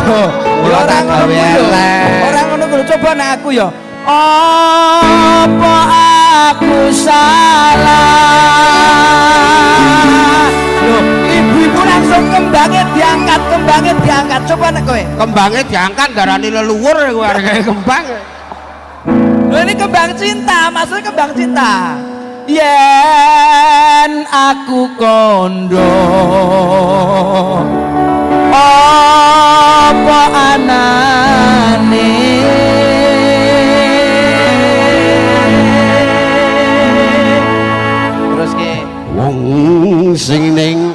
Loh, Mula ya tak ngono. Ora ngono kuwi coba nek aku ya. Apa aku salah? Loh, ibu-ibu langsung kembangnya diangkat, kembangnya diangkat. Coba nek kowe. Kembange diangkat darani leluhur kowe kembang. Loh, ini kembang cinta, maksudnya kembang cinta. Yen aku kondo. Apa anane? Terus ke Wong sing ning.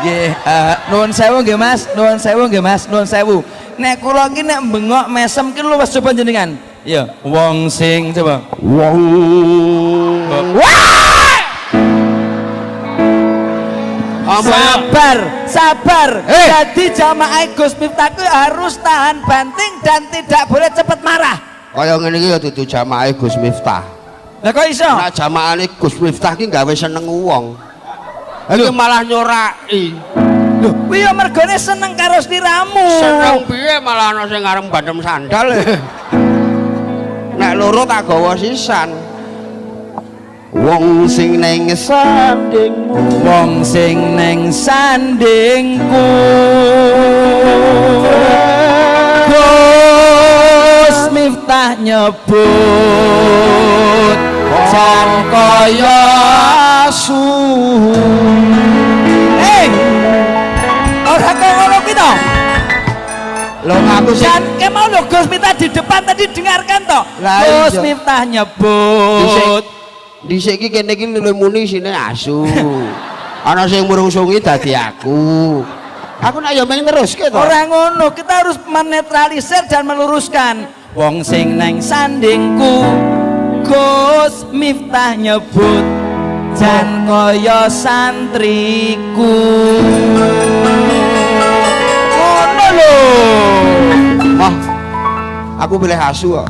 Nggih eh, nuwun sewu nggih Mas. Nuwun sewu nggih Mas. Nuwun sewu. Nek kula ki nek bengok mesem ki lu wis coba jenengan iya wong sing coba wong ya? sabar sabar Eh. jadi jamaah Gus Miftah ku harus tahan banting dan tidak boleh cepat marah Kaya ngene iki ya dudu jamaah Gus Miftah. lah kok iso Nah jamaahane Gus Miftah ki gawe seneng wong. Iki malah nyoraki. lho kuwi ya mergone seneng karo sliramu Seneng piye malah ana sing arep bandem sandal. Nek loro tak gawa sisan. Wong sing ning sandingmu wong sing neng sandingku. Gus Miftah nyebut jan kaya asu. Eh ora kok ngono ki to Lho aku sing Jan ke mau lho Gus Miftah di depan tadi dengarkan toh Lah Gus iya. Miftah nyebut dhisik iki kene iki muni sine asu. Ana sing murungsungi dadi aku. Aku nak ya meng teruske to. Orang ngono, kita harus menetralisir dan meluruskan. Wong sing neng sandingku, Gus Miftah nyebut jan kaya santriku. Ngono lho. Mah, aku pilih asu kok.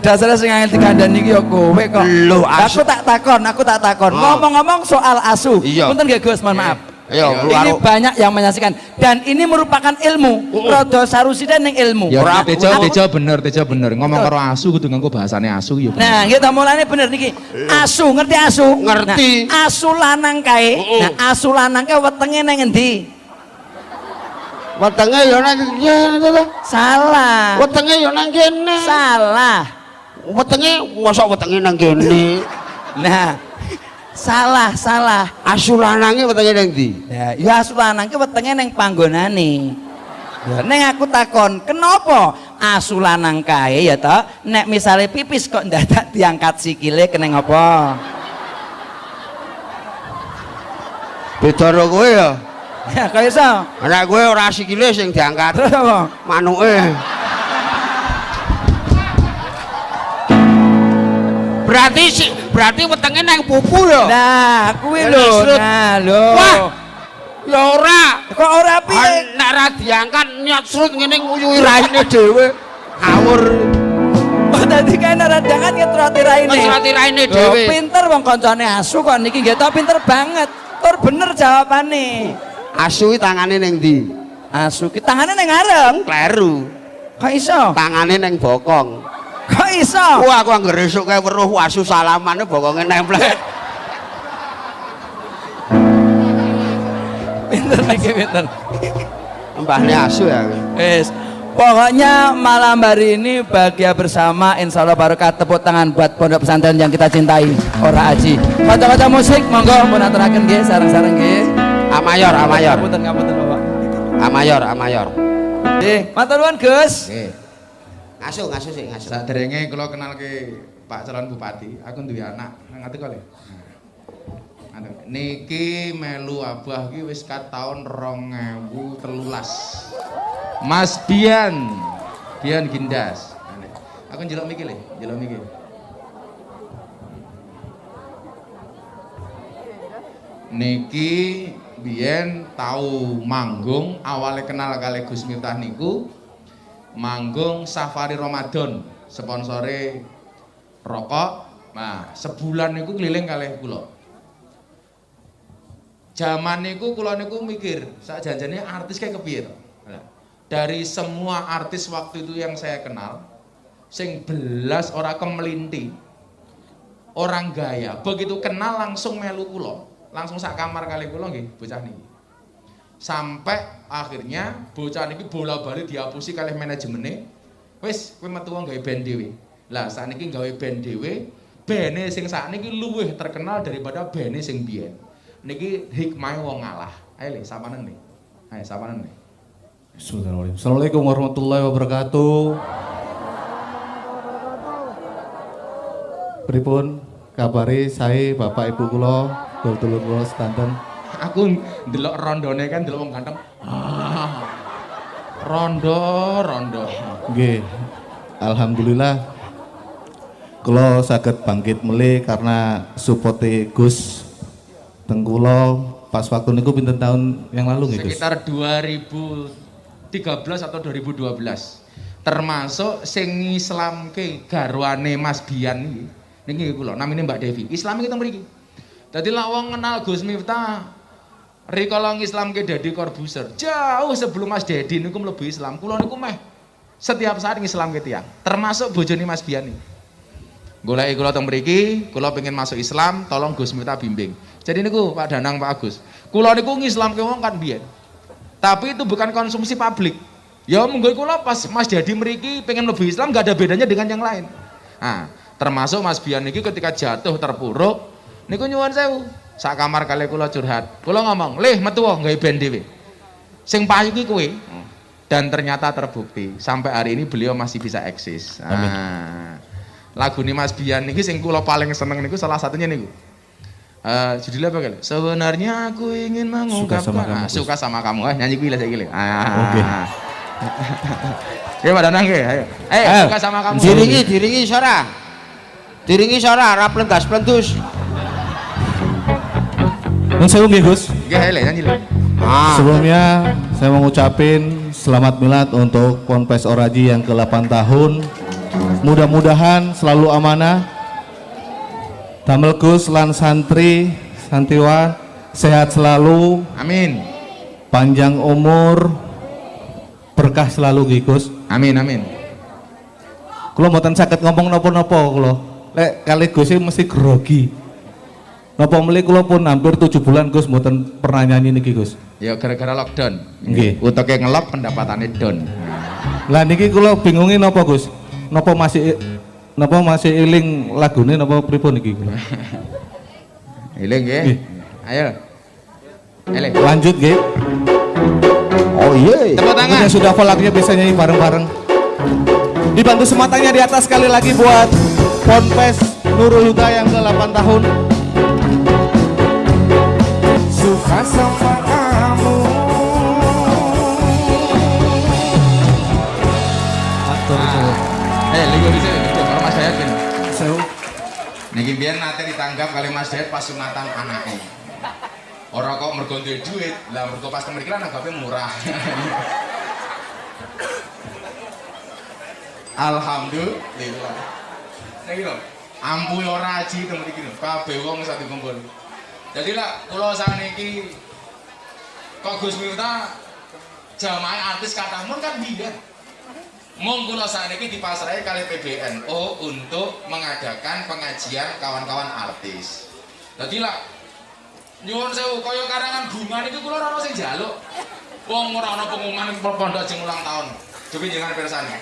Dasar sing angel dikandani iki ya kowe kok. Lho, asu. Aku tak takon, aku tak takon. Ah. Ngomong-ngomong soal asu. Iya. Punten nggih Gus, mohon maaf. Iya, ini banyak yang menyaksikan dan ini merupakan ilmu. Rodo sarusida ning ilmu. Ya Ora, Tejo Tejo bener Tejo bener. Ngomong karo asu kudu nganggo bahasane asu ya. bener. Nah, kita mulane bener niki. Asu, ngerti asu? Ngerti. Nah, asu lanang kae. Nah, asu lanang kae wetenge nang endi? Wetenge ya nang kene to. Salah. Wetenge ya nang kene. Salah. Wetenge mosok wetenge nang kene. Nah, salah, salah. Asu lanange wetenge nang ndi? Ya, ya asu lanang ki wetenge nang panggonane. Ya, neng aku takon, kenapa asu lanang kae ya toh? Nek misale pipis kok ndadak diangkat sikile keneng apa? Beda karo kowe ya. Ya, kaya iso. Anak kowe ora sikile sing diangkat. Terus apa? Manuke. Berarti si, berarti wetenge nang pupu ya. Nah, kuwi lho. Nah, lho. Wah. Ya ora. Kok ora piye? Nek ra diangkat nyot srut ngene nguyuhi raine dhewe. Ngawur. Oh, tadi kan ora jangan ngetroti raine. Ngetroti raine dhewe. Pinter wong kancane asu kok niki nggih pinter banget. Tur bener jawabane. Asu iki tangane ning ndi? Asu ki tangane ning arep. Kleru. Kok iso? Tangane ning bokong. Kok iso? Wah, aku anggere esuk kae weruh wasu salamane bokonge nemplek. Pinter niki pinter. Mbahne asu ya. Wis. Pokoknya malam hari ini bahagia bersama Insya Allah barokah tepuk tangan buat pondok pesantren yang kita cintai Ora Aji Kata-kata musik monggo mau aturaken nggih sareng-sareng nggih Amayor, amayor. Ngapunten ngapunten Bapak Amayor, amayor. Nggih matur nuwun Gus Oke. Ngasu, ngasu sih, ngasu. Saderenge kula kenal ke Pak calon bupati, aku duwe anak, ngerti kok le. Anu, Niki melu abah ki wis kat tahun 2013. Mas Bian. Bian Gindas. Anu, Aku njelok miki le, njelok miki. Niki biyen tahu manggung awalnya kenal kali Gus Miftah niku manggung safari Ramadan sponsore rokok. Nah sebulan niku keliling kali kula. Zaman niku kula niku mikir sak janjane artis kayak kepiye dari semua artis waktu itu yang saya kenal sing belas ora kemelinti orang gaya begitu kenal langsung melu kula langsung sak kamar kali kula nggih bocah niki. Sampai akhirnya bocah niki bola-bali dihapusi kalih manajemennya. Wis kowe metu gawe band dhewe. Lah sakniki gawe band dhewe bene sing sakniki luwih terkenal daripada bene sing biyen. Niki hikmah wong ngalah ayo le nih ayo sapanen nih Bismillahirrahmanirrahim. Assalamualaikum warahmatullahi wabarakatuh. Pripun kabari saya Bapak Ibu kula, dulur-dulur kula sedanten. aku ndelok rondone kan ndelok wong ganteng ah, rondo rondo. Nggih. Alhamdulillah kula saged bangkit melih karena supporte Gus teng kula pas waktu niku pinten tahun yang lalu nggih Gus? sekitar 2013 atau 2012 termasuk sing Islamke garwane Mas Bian iki. Niki kula namine Mbak Devi. Islam kita mriki dadi lak wong kenal Gus Miftah rikala Islamke Dedi Corbuzier jauh sebelum Mas Dedi niku mlebu Islam kula niku meh setiap saat ngislamke tiyang termasuk bojone Mas Bian iki Goleki kula teng mriki, kula pengen masuk Islam, tolong Gus Miftah bimbing. Jadi niku Pak Danang Pak Agus. Kula niku ngislamke wong kan biyen. Tapi itu bukan konsumsi publik. Ya monggo kula pas Mas Jadi mriki pengen lebih Islam nggak ada bedanya dengan yang lain. Nah, termasuk Mas Bian niki ketika jatuh terpuruk niku nyuwun sewu. Sak kamar kali kula curhat. Kula ngomong, "Lih metu wae gawe band dhewe." Sing payu ki kowe. Dan ternyata terbukti sampai hari ini beliau masih bisa eksis. Nah, lagu ini Mas Bian niki sing kula paling seneng niku salah satunya niku. Eh judulnya apa kali? Sebenarnya aku ingin mengungkapkan sama kamu, Ah, suka sama kamu. Eh nyanyi kuwi lah saiki. Ah. Oke. Ya Pak Danang nggih, ayo. Eh, suka sama kamu. Diringi, diringi sora. Diringi sora, ora plendas plendus. Nun sewu nggih Gus. Ah. Sebelumnya saya mau ngucapin selamat milad untuk Ponpes Oraji yang ke-8 tahun. Mudah-mudahan selalu amanah. Damel Gus lan santri, santriwan sehat selalu, Amin. panjang umur, berkah selalu nggih Gus. Amin, amin. Kula mboten saged ngomong napa-napa kula. Lek kali Gus mesti grogi. Napa meli kula pun hampir 7 bulan Gus mboten pernah nyanyi niki Gus. Ya gara-gara lockdown. Nggih. Utuke ngelok pendapatannya down. Lah niki kula bingungin napa Gus? Napa masih napa masih eling lagune napa pripun niki kula? Ile nggih. Ayo. Ele. Lanjut nggih. Oh iya. Tepuk tangan. Punya sudah volaknya bisa nyanyi bareng-bareng. Dibantu sematanya di atas sekali lagi buat Ponpes Nurul Huda yang ke-8 tahun. Suka sama kamu Eh, ligo bisa gitu karo Mas Dayat gini. Sewu. Niki biyen nate ditanggap kali Mas Dayat pas sunatan anake. Ora kok mergo duwe duit, lah mergo pas kan anggape murah. Alhamdulillah. Niki lho, ampuh ora aji teng mriki lho, kabeh wong sak dikumpul. Jadi lah kula sakniki kok Gus Miftah jamaah artis kata mun kan biyen. Mung kula sakniki dipasrahi kali PBNU untuk mengadakan pengajian kawan-kawan artis. Dadi lah nyuwun sewu kaya karangan bunga niki kula ora ono sing njaluk. Wong ora pengumuman pondok jeng ulang tahun. Coba jangan persane.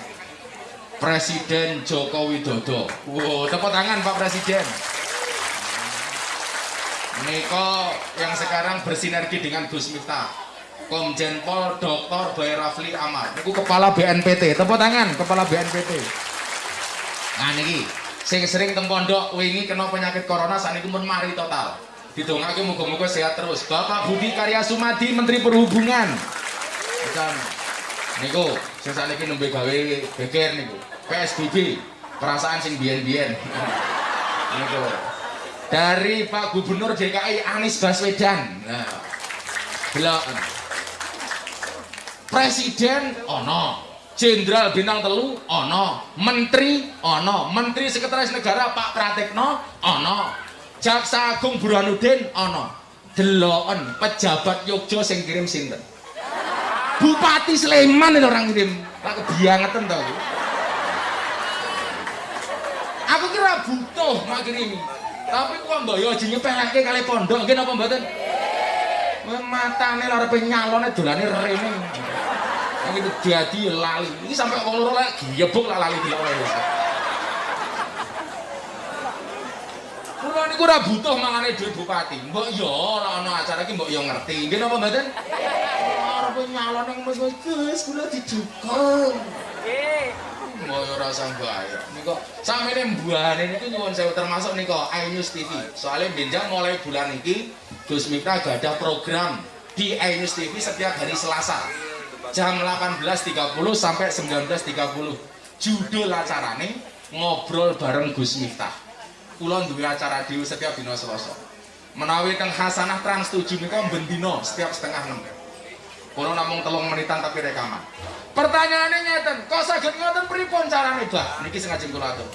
Presiden Joko Widodo. Wow, tepuk tangan Pak Presiden. Niko yang sekarang bersinergi dengan Gus Miftah. Komjen Pol Dr. Bayi Rafli Amar. Niku kepala BNPT. Tepuk tangan kepala BNPT. Nah niki sing sering teng pondok wingi kena penyakit corona saat ini pun mari total. Didongake muga-muga sehat terus. Bapak Budi Karya Sumadi Menteri Perhubungan. Bukan. Niku sing sakniki nembe gawe beker niku. PSBB. Perasaan sing biyen-biyen. niku. Dari Pak Gubernur DKI Anies Baswedan. Nah. Presiden ono, Jenderal bintang telu ono, Menteri ono, Menteri Sekretaris Negara Pak Pratikno ono, Jaksa Agung Burhanuddin ono. Deloken pejabat Yogyo sing kirim sinten? Bupati Sleman itu orang kirim. Lah kebiangetan to aku. Kira butuh mak kirimi. Tapi kok mbok yo aja nyepelake kali pondok nggih napa mboten? Wah matane lare penyalone dolane rene. Itu jadi lali. Ini sampai wong loro lek giyebuk lah lali delok wae. Kula niku ora butuh mangane duit bupati. Mbok yo ora ana acara iki mbok yo ngerti. Nggih napa mboten? Arep nyalon ning Mas Gus, kula didukung. Nggih. Ora usah bayar. Niku samene mbuane niku nyuwun sewu termasuk niku iNews TV. Soalnya benjang mulai bulan iki Gus Miftah ada program di iNews TV setiap hari Selasa. Jam 18.30 sampai 19.30 judul acarane ngobrol bareng Gus Miftah. Kula duwe acara dhewe setiap dina Selasa. Menawi teng Hasanah Trans 7 nika bendino setiap setengah 6 kula namung telung menitan tapi rekaman pertanyaannya ngeten kok saged ngoten pripun carane Bah niki sing ajeng kula atur.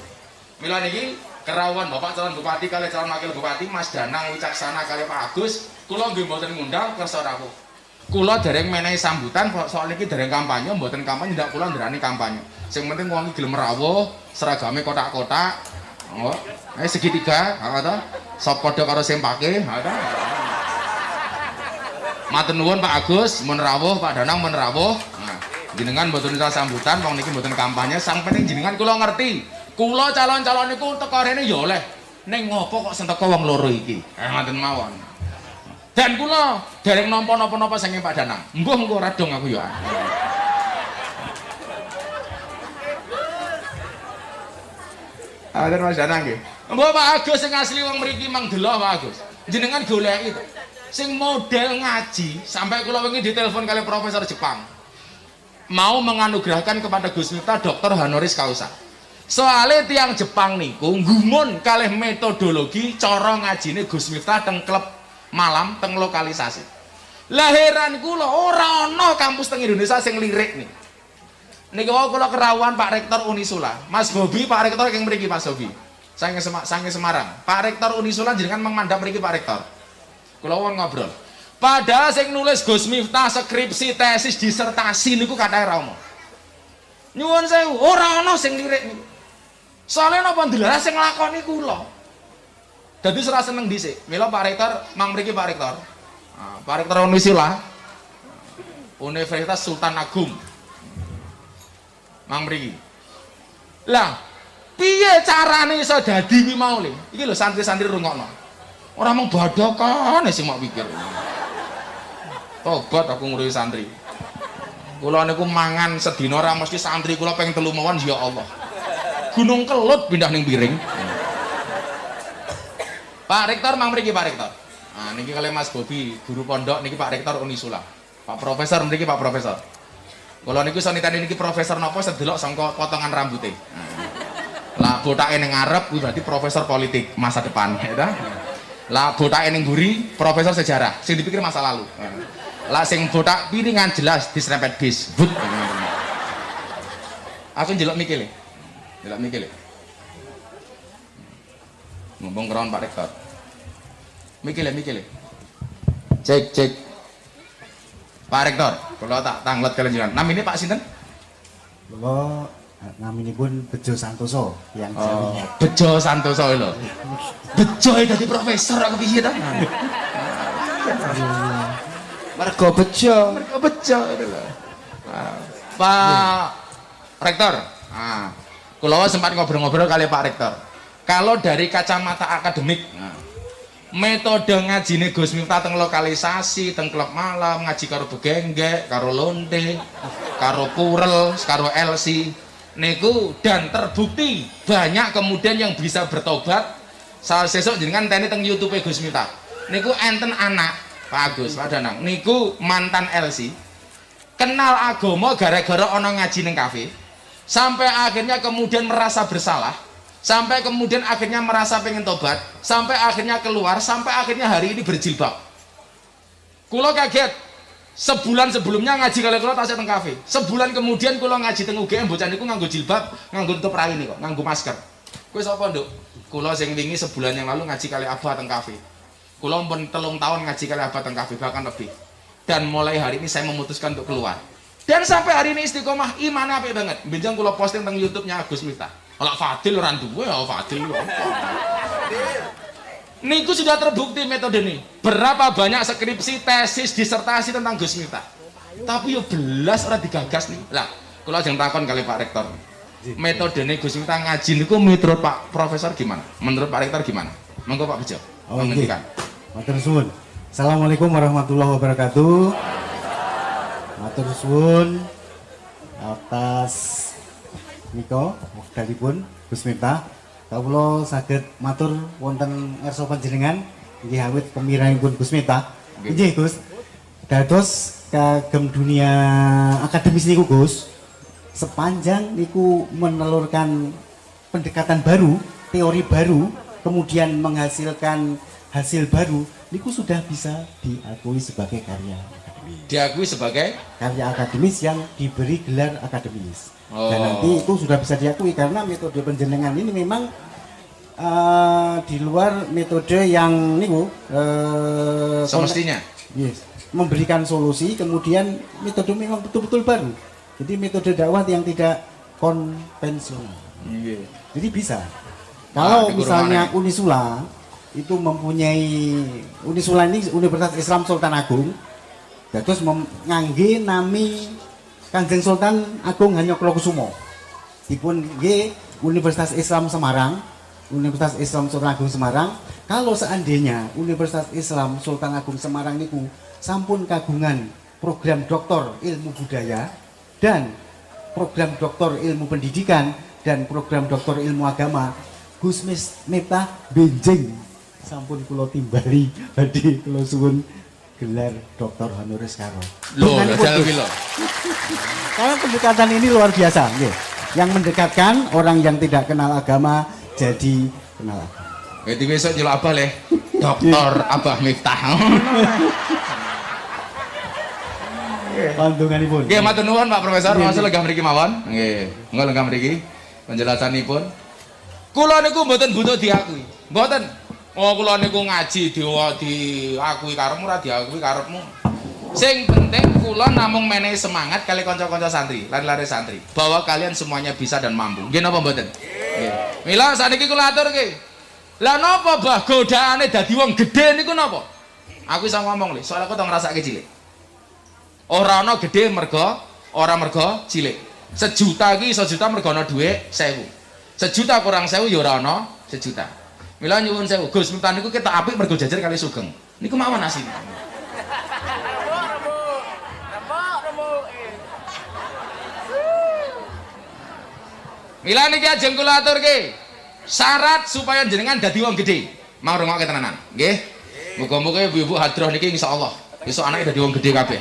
Mila niki kerawan Bapak calon bupati kali calon wakil bupati Mas Danang Wicaksana kali Pak Agus. Kula nggih mboten ngundang kersa rawuh kula dereng menehi sambutan soal iki dereng kampanye mboten kampanye ndak kula nderani kampanye. Sing penting wong iki gelem rawuh seragame kotak-kotak. Oh eh segitiga ha ta? Sop padha karo ha ta? Matur nuwun Pak Agus. Mun Pak Danang mun nah jenengan mboten usah sambutan wong niki mboten kampanye sang penting jenengan kula ngerti kula calon-calon niku teko rene ya oleh ning ngopo kok senteko wong loro iki eh ngoten mawon dan kula dereng nampa napa-napa saking Pak Danang. Mbuh engko ora dong aku ya. Ada Mas Danang nggih. Mbok Pak Agus sing asli wong mriki mang delok Pak Agus. Jenengan goleki. Sing model ngaji sampai kula wingi ditelepon kali profesor Jepang. Mau menganugerahkan kepada Gus Miftah Dr. honoris causa. Soalnya tiang Jepang niku ngumun kalih metodologi cara ngajine Gus Miftah teng klub malam teng lokalisasi. Lahiran kula ora ana kampus teng Indonesia sing lirik nih niki wau kula kerawan Pak Rektor Unisula. Mas Bobi Pak Rektor yang mriki Mas Bobi? Sange Sema, sange Semarang. Pak Rektor Unisula jenengan mengmandap mriki Pak Rektor? Kula wong ngobrol padahal sing nulis Gus Miftah skripsi tesis disertasi niku katanya ra ono nyuwun sewu ora ana sing lirik niku soalnya napa ndelalah sing nglakoni kula jadi serasa seneng dhisik. Mila Pak Rektor, mang mriki Pak Rektor. Nah, Pak Rektor Unisila Universitas Sultan Agung. Mang mriki. Lah, piye carane iso dadi kuwi mau le? Iki lho santri-santri rungokno. Ora mung badokan sing mau pikir. Tobat aku ngurusi santri. Kula niku mangan sedina ora mesti santri kula pengen telu mawon ya Allah. Gunung Kelut pindah ning piring. Pak Rektor mang mriki Pak Rektor. Nah niki kali Mas Bobi, guru pondok niki Pak Rektor Unisula. Pak Profesor mriki Pak Profesor. Kalau niku sanitane niki profesor nopo sedelok sangka potongan rambutnya. Lah botake ning ngarep kuwi berarti profesor politik masa depan, ya? Lah botake ning mburi profesor sejarah, sing dipikir masa lalu. Lah sing botak piringan jelas diserempet bis. But. Aku njelok mikile. Njelok mikile. Ngomong keron Pak Rektor. Mikile, mikile. Cek, cek. Pak Rektor, kalau tak tanglet kalian jangan. Nam ini Pak Sinten? Kula naminipun Bejo Santoso yang Oh. Bejo Santoso lho. Bejo dadi profesor aku piye ta? Mergo bejo. Mergo bejo lho. Pak Rektor, ah, kula sempat ngobrol-ngobrol kali Pak Rektor. Kalau dari kacamata akademik, nah, metode ngajine Gus Miftah teng lokalisasi, teng klub malam, ngaji karo begenggek, karo lonte, karo purel, karo LC, niku dan terbukti banyak kemudian yang bisa bertobat. Saat sesuk jenengan teni teng YouTube Gus Miftah. Niku enten anak Pak Agus, Pak Danang. Niku mantan LC. Kenal agama gara-gara ono ngaji neng kafe. Sampai akhirnya kemudian merasa bersalah. Sampai kemudian akhirnya merasa pengen tobat. Sampai akhirnya keluar. Sampai akhirnya hari ini berjilbab. Kulo kaget. Sebulan sebelumnya ngaji kali kulo tasnya teng kafe. Sebulan kemudian kulo ngaji teng UGM bocah niku nganggo jilbab, nganggo tutup raine kok, nganggo masker. Kowe sapa, Nduk? Kulo sing wingi sebulan yang lalu ngaji kali Abah teng kafe. Kulo pun telung tahun ngaji kali teng kafe bahkan lebih. Dan mulai hari ini saya memutuskan untuk keluar. Dan sampai hari ini istiqomah iman apik banget. Benjang kulo posting teng YouTube-nya Agus Miftah. Kalau Fadil ora duwe ya Fadil. Niku sudah terbukti metode ini. Berapa banyak skripsi, tesis, disertasi tentang Gus Miftah. Tapi yo belas ora digagas nih. Lah, kula ajeng takon kali Pak Rektor. Metode ini Gus Miftah ngaji niku menurut Pak Profesor gimana? Menurut Pak Rektor gimana? Monggo Pak Bejo. Oh, menghentikan. Matur suwun. Assalamualaikum warahmatullahi wabarakatuh. Matur suwun atas Niko wekdalipun Gus Miftah. Kawula saged matur wonten ngarsa panjenengan nggih awit pemirahipun Gus Miftah. Nggih Gus. Dados kagem dunia akademis niku Gus. Sepanjang niku menelurkan pendekatan baru, teori baru, kemudian menghasilkan hasil baru, niku sudah bisa diakui sebagai karya Diakui sebagai karya akademis yang diberi gelar akademis. Oh. Dan nanti itu sudah bisa diakui karena metode penjenengan ini memang eh, di luar metode yang niku eh, semestinya. Yes. Memberikan solusi, kemudian metode memang betul-betul baru. Jadi metode dakwah yang tidak konvensional. Jadi bisa. Kalau Nah, misalnya. Unisula itu mempunyai Unisula ini Universitas Islam Sultan Agung, terus mengangge nami Kanjeng Sultan Agung Hanyokrokusumo. Dipun G Universitas Islam Semarang, Universitas Islam Sultan Agung Semarang. Kalau seandainya Universitas Islam Sultan Agung Semarang niku sampun kagungan program doktor ilmu budaya dan program doktor ilmu pendidikan dan program doktor ilmu agama Gus Mis Miftah benjing sampun kulo timbali badhe kulo suwun gelar doktor honoris causa. Loh. Karena pendekatan ini luar biasa, nggih. Yang mendekatkan orang yang tidak kenal agama jadi kenal agama. Jadi besok jelok apa leh? Doktor Abah Miftah. Pantunganipun. Nggih matur nuwun Pak Profesor, masa lenggah mriki mawon. Nggih, monggo lenggah mriki penjelasanipun. Kula niku mboten butuh diakui. Mboten. Oh kula niku ngaji diwa diakui karepmu ora diakui karepmu. Sing penting kula namung menehi semangat kali kanca-kanca santri, lari-lari santri, bahwa kalian semuanya bisa dan mampu. Nggih napa mboten? Nggih. Mila saniki kula atur nggih. Lah napa bah godaane dadi wong gedhe niku napa? Aku iso ngomong lho, soalnya aku tau ngrasake cilik. Ora ana gede mergo ora mergo cilik. Sejuta iki iso juta mergo ana dhuwit 1000. Sejuta kurang 1000 ya ora ana sejuta. Mila nyuwun sewu, Gus Miftah niku kita apik mergo jajar kali sugeng. Niku mawon asine. Mila niki ajeng kula aturke. Syarat supaya jenengan dadi wong gede. Mau rungokke tenanan, nggih? Muga-muga ibu-ibu hadroh niki insyaallah besok anaknya dadi wong gede kabeh.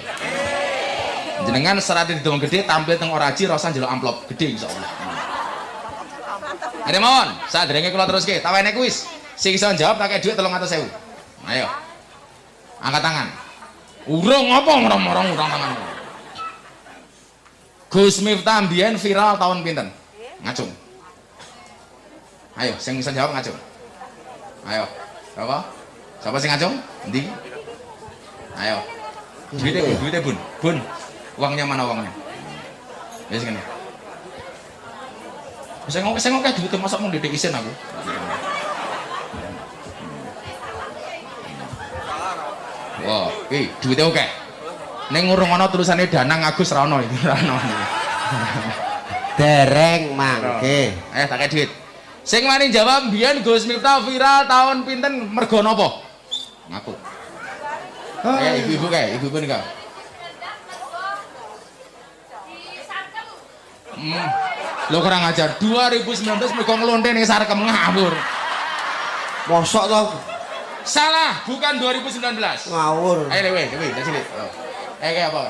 Jenengan syarat dadi wong gede tampil teng oraji rasa njeluk amplop gede insyaallah. Ada mohon, saat derenge kula teruske, tawene kuis. Sing iso jawab tak duit 300.000. Ayo. Angkat tangan. Urung apa ngorong-ngorong urang tangan. Gus Miftah mbiyen viral tahun pinten? Ngacung. Ayo, sing iso jawab ngacung. Ayo. Siapa? Siapa sing ngacung? Endi? Ayo. Bun, duitnya bun, bun. Uangnya mana uangnya? Ya sini. Saya ngomong, saya ngomong kayak gitu, masa mau isin aku. Wah, iki duitnya oke. Neng ngurung ana tulisannya Danang Agus Rano iki Rano. Dereng mangke. Eh, tak duit. Sing wani jawab biyen Gus Miftah viral tahun pinten mergo napa? Ngaku. Eh, ibu-ibu kae, ibu-ibu nika. Hmm. Lo kurang ajar. 2019 mergo ngelonte ning sarkem ngawur. Mosok to Salah, bukan 2019. ngawur. Ayo lewe, lewe, dah sini. Oh. Eh kayak apa?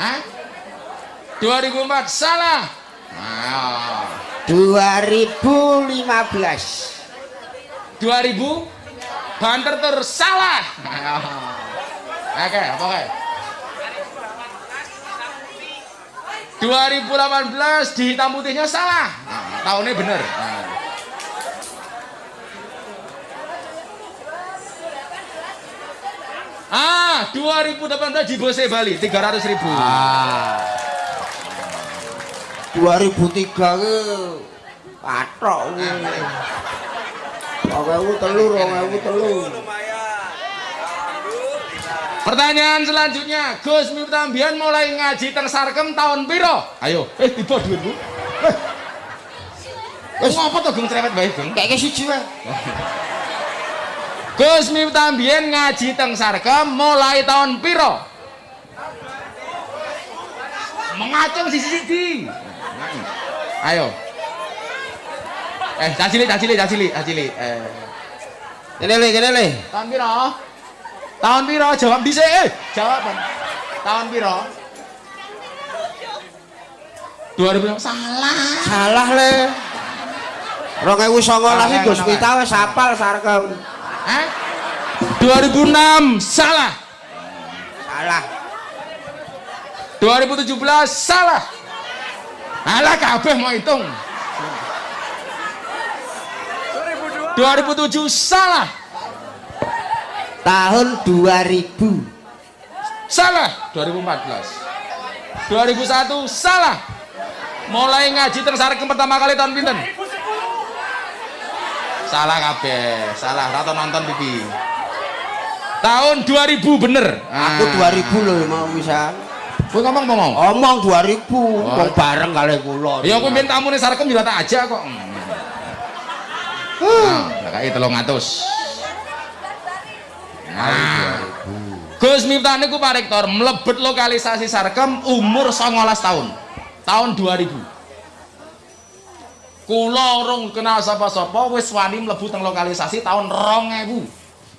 Hah? 2004 salah. Ah. 2015. 2000 banter terus salah. Ah. Oke, apa kayak? 2018 di hitam putihnya salah. Nah, tahunnya bener. Nah. Ah, 2018 di Bose Bali 300 ribu. Ah. 2003 ke patok kuwi. 2003 2003. Pertanyaan selanjutnya, Gus Miftah Mbian mulai ngaji teng Sarkem tahun piro? Ayo, eh tiba duitmu. Eh. Wis ngopo to Gung cerewet bae, Gung? Kayak siji wae. Gus Miftah ngaji teng Sarkem mulai tahun piro? Mengacung sisi-sisi. Ayo. Eh, cacili, cacili, cacili, cacili. Eh, Kene le, kene le. tahun piro? Tahun piro? Jawab dhisik, eh. Jawaban. Tahun piro? 2000 salah. Salah le. 2019 iki Gus Mita wis hafal sarkem. Hah? 2006 salah. Salah. 2017 salah. Alah kabeh mau hitung. 2007 salah. Tahun 2000. Salah. 2014. 2001 salah. Mulai ngaji teng Sarkem pertama kali tahun pinten? Salah kabeh. Salah rata nonton pipi. Tahun 2000 bener. Aku 2000 lho mau bisa. Kowe ngomong ngomong. Omong 2000, wong bareng kali kula. Ya aku minta tamu nih Sarkem juga tak aja kok. Nah, kayak telung atus. Gus Miftah niku Pak Rektor mlebet lokalisasi Sarkem umur 19 tahun. Tahun 2000. Kula urung kenal sapa-sapa wis wani mlebu teng lokalisasi tahun 2000.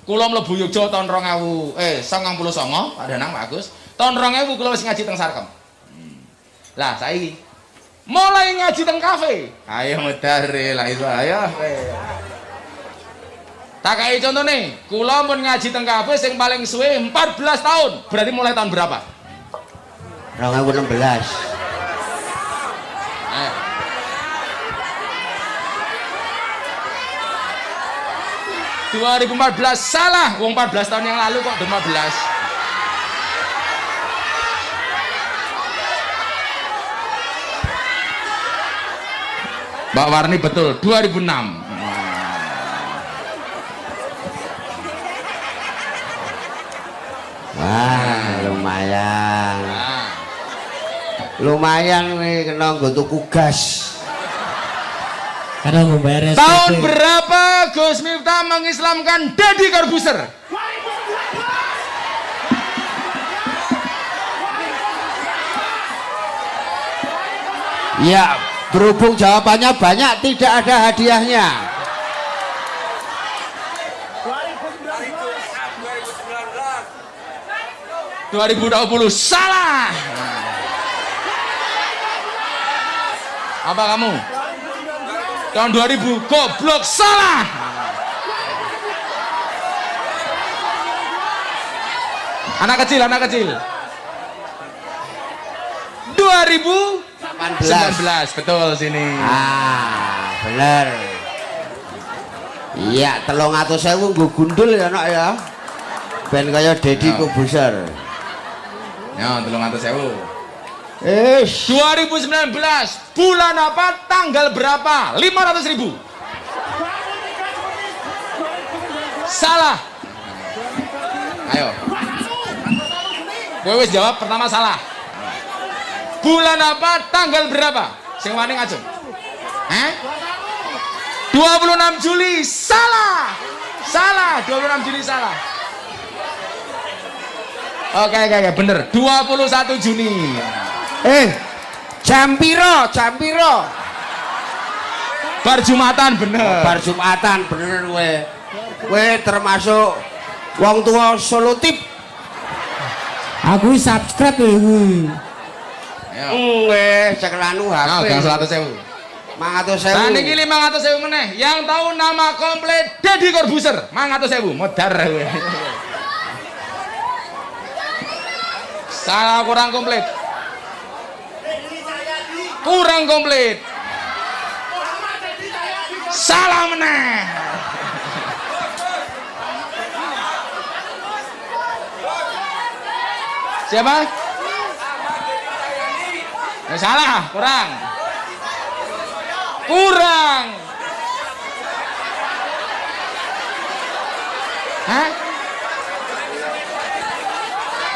Kula mlebu Yogya tahun 2000. Eh, 99 Pak Danang Pak Agus. Tahun 2000 kula wis ngaji teng Sarkem. Hmm. Lah saiki mulai ngaji teng kafe. Ayo medar eh, lah itu ayo. eh. Tak kayak contoh nih, kula mun ngaji teng kafe sing paling suwe 14 tahun. Berarti mulai tahun berapa? 2016. Ayo. Dua ribu empat belas salah, wong 14 tahun yang lalu kok 15 Mbak Warni betul 2006 Wah, lumayan. Lumayan nih kena nggo tuku gas. Karena membayar SPP. Tahun berapa Gus Miftah mengislamkan Deddy Corbuzier? Ya, berhubung jawabannya banyak tidak ada hadiahnya. 2020 salah. Apa kamu? Tahun 2000 goblok salah. Anak kecil, anak kecil. 2019 18. betul sini. Ah, bener. Iya, telung atus sewu nggo gundul ya nak ya. Ben kaya Deddy Ya. Kobuser. Ya, tolong atas sewu. Ish. 2019 bulan apa tanggal berapa? 500 ribu. Salah. Ayo. Gue wis jawab pertama salah. Bulan apa tanggal berapa? Sing wani ngajeng. Eh 26 Juli salah. Salah 26 Juli salah oke oke oke bener 21 Juni Eh, jam piro? Jam piro? bar Jumatan bener Bar Jumatan bener kowe. Kowe termasuk wong tua Solo tip. Aku subscribe ya kuwi. Ayo. Kowe cekelanu HP. gang 100 sewu. Mangatus Nah, sewu. niki 500 sewu meneh. Yang tahu nama komplit Deddy Corbuzier, 500 sewu. Modar kowe. Salah kurang komplit. Kurang komplit. Salah meneh. Siapa? Ya, salah, kurang. Kurang. Hah?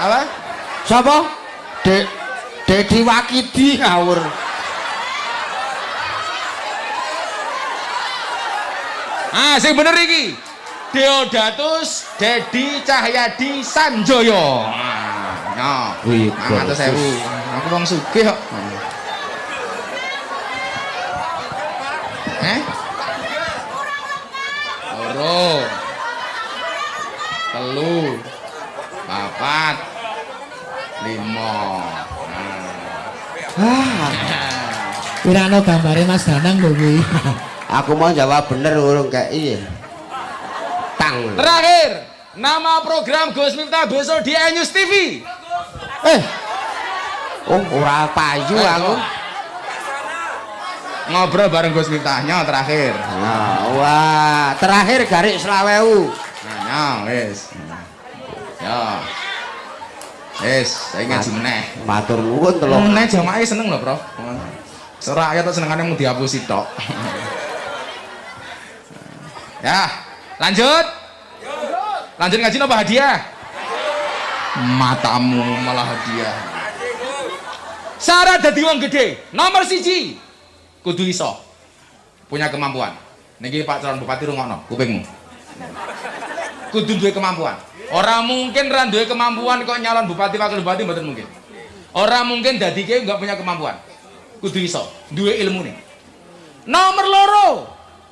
Apa? Sapa? Dek Dedi Wakidi ngawur. Ah, sing bener iki. Deodatus Dedi Cahyadi Sanjoyo. Nah, atas sewu. Aku wong sugih kok. Eh? Loro. Telu. Papat. Lima. Pirano gambare Mas Danang lho kuwi. Aku mau jawab bener urung kayak iya. Tang. Terakhir, nama program Gus Miftah besok di Enyus TV. Eh. Oh, ora payu Eh, aku. Ngobrol bareng Gus Miftahnya terakhir. Nah, wah, terakhir garik selawewu. Nah, wis. Ya. Wis, saya ngaji meneh. Matur nuwun telung. Meneh jamaah seneng lho, Prof. Ora ayat senengane mung dihapusi tok. ya, lanjut. Lanjut ngaji apa hadiah? Matamu malah hadiah. Syarat dadi wong gede, nomor siji kudu iso punya kemampuan. Niki Pak calon bupati rungokno kupingmu. Kudu duwe kemampuan. Orang mungkin ra duwe kemampuan kok nyalon bupati wakil bupati mboten mungkin. Orang mungkin dadi kiai nggak punya kemampuan. Kudu iso, ilmu nih. Nomor loro,